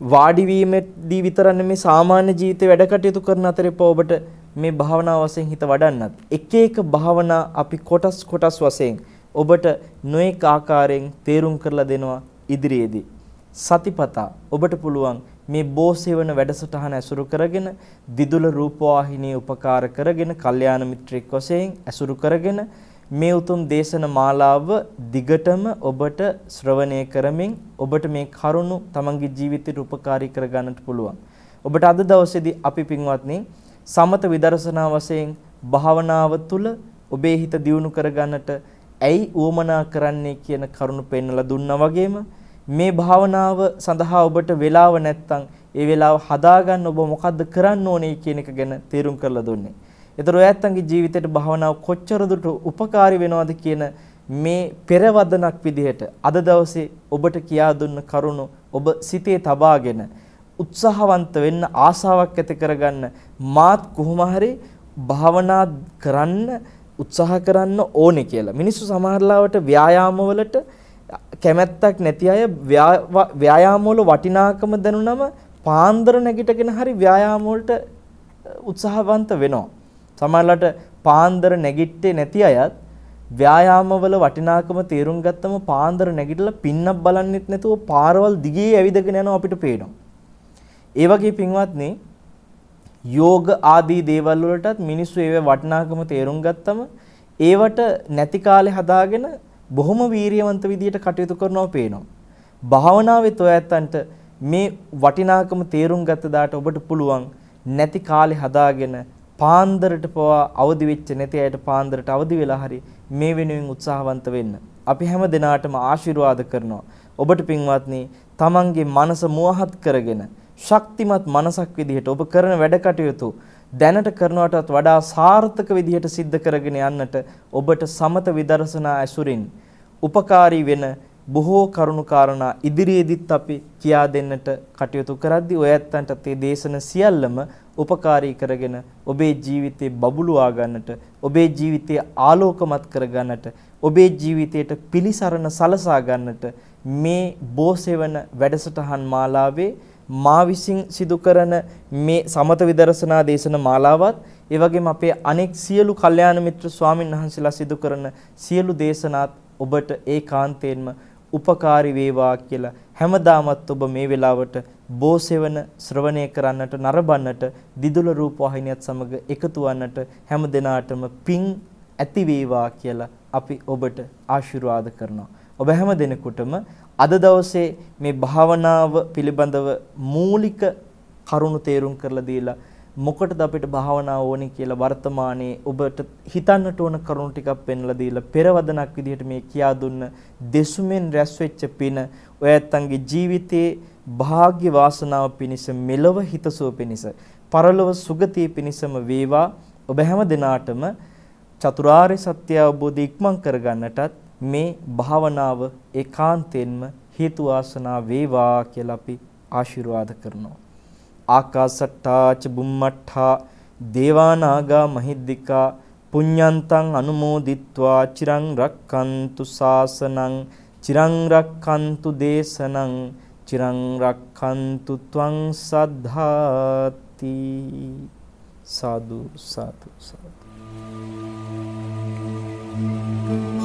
වාඩි වීමේදී විතර නෙමේ සාමාන්‍ය ජීවිතේ වැඩ කටයුතු කරන අතරේ ඔබට මේ භාවනා වශයෙන් හිත වඩන්නත් එක එක භාවනා අපි කොටස් කොටස් වශයෙන් ඔබට නොඑක ආකාරයෙන් තේරුම් කරලා දෙනවා ඉදිරියේදී සතිපතා ඔබට පුළුවන් මේ බෝසෙවන වැඩසටහන ඇසුරු කරගෙන දිදුල රූපවාහිනිය උපකාර කරගෙන කල්යාණ මිත්‍රෙක් වශයෙන් ඇසුරු කරගෙන මේ උතුම් දේශන මාලාව දිගටම ඔබට ශ්‍රවණය කරමින් ඔබට මේ කරුණු තමන්ගේ ජීවිතයට උපකාරී කරගන්නට පුළුවන්. ඔබට අද දවසේදී අපි පින්වත්නි සමත විදර්ශනා වශයෙන් භාවනාව තුළ ඔබේ හිත දියුණු කරගන්නට ඇයි උවමනා කරන්නේ කියන කරුණු පෙන්වලා දුන්නා වගේම මේ භාවනාව සඳහා ඔබට වෙලාව නැත්තම් ඒ වෙලාව හදාගන්න ඔබ මොකද්ද කරන්න ඕනේ කියන එක ගැන තීරුම් කරලා දුන්නේ. ඒතර ඔයත්තන්ගේ ජීවිතේට භාවනාව කොච්චර දුරට උපකාරී වෙනවද කියන මේ පෙරවදනක් විදිහට අද දවසේ ඔබට කියා දුන්න කරුණු ඔබ සිතේ තබාගෙන උත්සාහවන්ත වෙන්න ආසාවක් ඇති කරගන්න මාත් කොහොම හරි භාවනා කරන්න උත්සාහ කරන්න ඕනේ කියලා. මිනිස්සු සමහරලාවට ව්‍යායාම වලට කැමැත්තක් නැති අය ව්‍යායාම වල වටිනාකම දැනුනම පාන්දර නැගිටගෙන හරි ව්‍යායාම වලට උත්සාහවන්ත වෙනවා. සමහරලාට පාන්දර නැගිට්ටේ නැති අයත් ව්‍යායාමවල වටිනාකම තේරුම් ගත්තම පාන්දර නැගිටලා පින්නක් බලන්නෙත් නැතුව පාරවල් දිගේ ඇවිදගෙන යනවා අපිට පේනවා. ඒ වගේ පින්වත්නි යෝග ආදී දේවල් වලටත් මිනිස්සු ඒවේ වටිනාකම තේරුම් ගත්තම ඒවට නැති කාලේ හදාගෙන බොහොම වීරියවන්ත විදියට කටයුතු කරනවා පේනවා. භාවනාවෙත් ඔය ඇත්තන්ට මේ වටිනාකම තේරුම් ගත්ත දාට ඔබට පුළුවන් නැති කාලේ හදාගෙන පාන්දරට පවා අවදි වෙච්ච නැති අයට පාන්දරට අවදි වෙලා හරි මේ වෙනුවෙන් උත්සාහවන්ත වෙන්න. අපි හැම දිනාටම ආශිර්වාද කරනවා. ඔබට පින්වත්නි, තමන්ගේ මනස මුවහත් කරගෙන ශක්තිමත් මනසක් විදිහට ඔබ කරන වැඩ කටයුතු දැනට කරනවටත් වඩා සාර්ථක විදිහට සිද්ධ කරගෙන යන්නට ඔබට සමත විදර්ශනා ඇසුරින් උපකාරී වෙන බොහෝ කරුණු කාරණා ඉදිරියේදීත් අපි කියා දෙන්නට කටයුතු කරද්දී ඔය ඇත්තන්ට මේ දේශන සියල්ලම උපකාරී කරගෙන ඔබේ ජීවිතේ බබළුවා ගන්නට ඔබේ ජීවිතය ආලෝකමත් කර ගන්නට ඔබේ ජීවිතයට පිලිසරණ සලසා ගන්නට මේ බෝසෙවන වැඩසටහන් මාලාවේ මා විසින් සිදු කරන මේ සමත විදර්ශනා දේශන මාලාවත් ඒ වගේම අපේ අනෙක් සියලු කල්යාණ මිත්‍ර ස්වාමින් වහන්සේලා සිදු කරන සියලු දේශනාත් ඔබට ඒකාන්තයෙන්ම උපකාරී වේවා කියලා හැමදාමත් ඔබ මේ වෙලාවට බෝසෙවන ශ්‍රවණය කරන්නට නරඹන්නට දිදුල රූප වාහිනියත් සමග එකතු වන්නට හැම දිනාටම පිං ඇති වේවා කියලා අපි ඔබට ආශිර්වාද කරනවා. ඔබ හැම දිනෙකටම අද දවසේ මේ භාවනාව පිළිබඳව මූලික කරුණු තේරුම් කරලා දීලා මොකටද අපිට භාවනාව ඕනේ කියලා වර්තමානයේ ඔබට හිතන්නට ඕන කරුණු ටිකක් පෙන්ලා දීලා පෙරවදනක් විදිහට මේ කියා දුන්න දෙසුමෙන් රැස් වෙච්ච පින ඔය ඇත්තන්ගේ ජීවිතයේ වාග්ය වාසනාව පිණිස මෙලව හිතසුව පිණිස පරලොව සුගතිය පිණිසම වේවා. ඔබ හැම දිනාටම චතුරාර්ය සත්‍ය අවබෝධ ඉක්මන් කරගන්නටත් මේ භාවනාව ඒකාන්තයෙන්ම හේතු ආසනා වේවා කියලා අපි ආශිර්වාද කරනවා. ආකාසට්ටා ච බුම්මට්ටා දේවානාගා මහිද්దికා පුඤ්ඤන්තං අනුමෝදිත්වා චිරං රක්칸තු සාසනං චිරං රක්칸තු දේශනං චිරං රක්칸තු ත්වං සද්ධාති සාදු සාදු සාදු Thank you.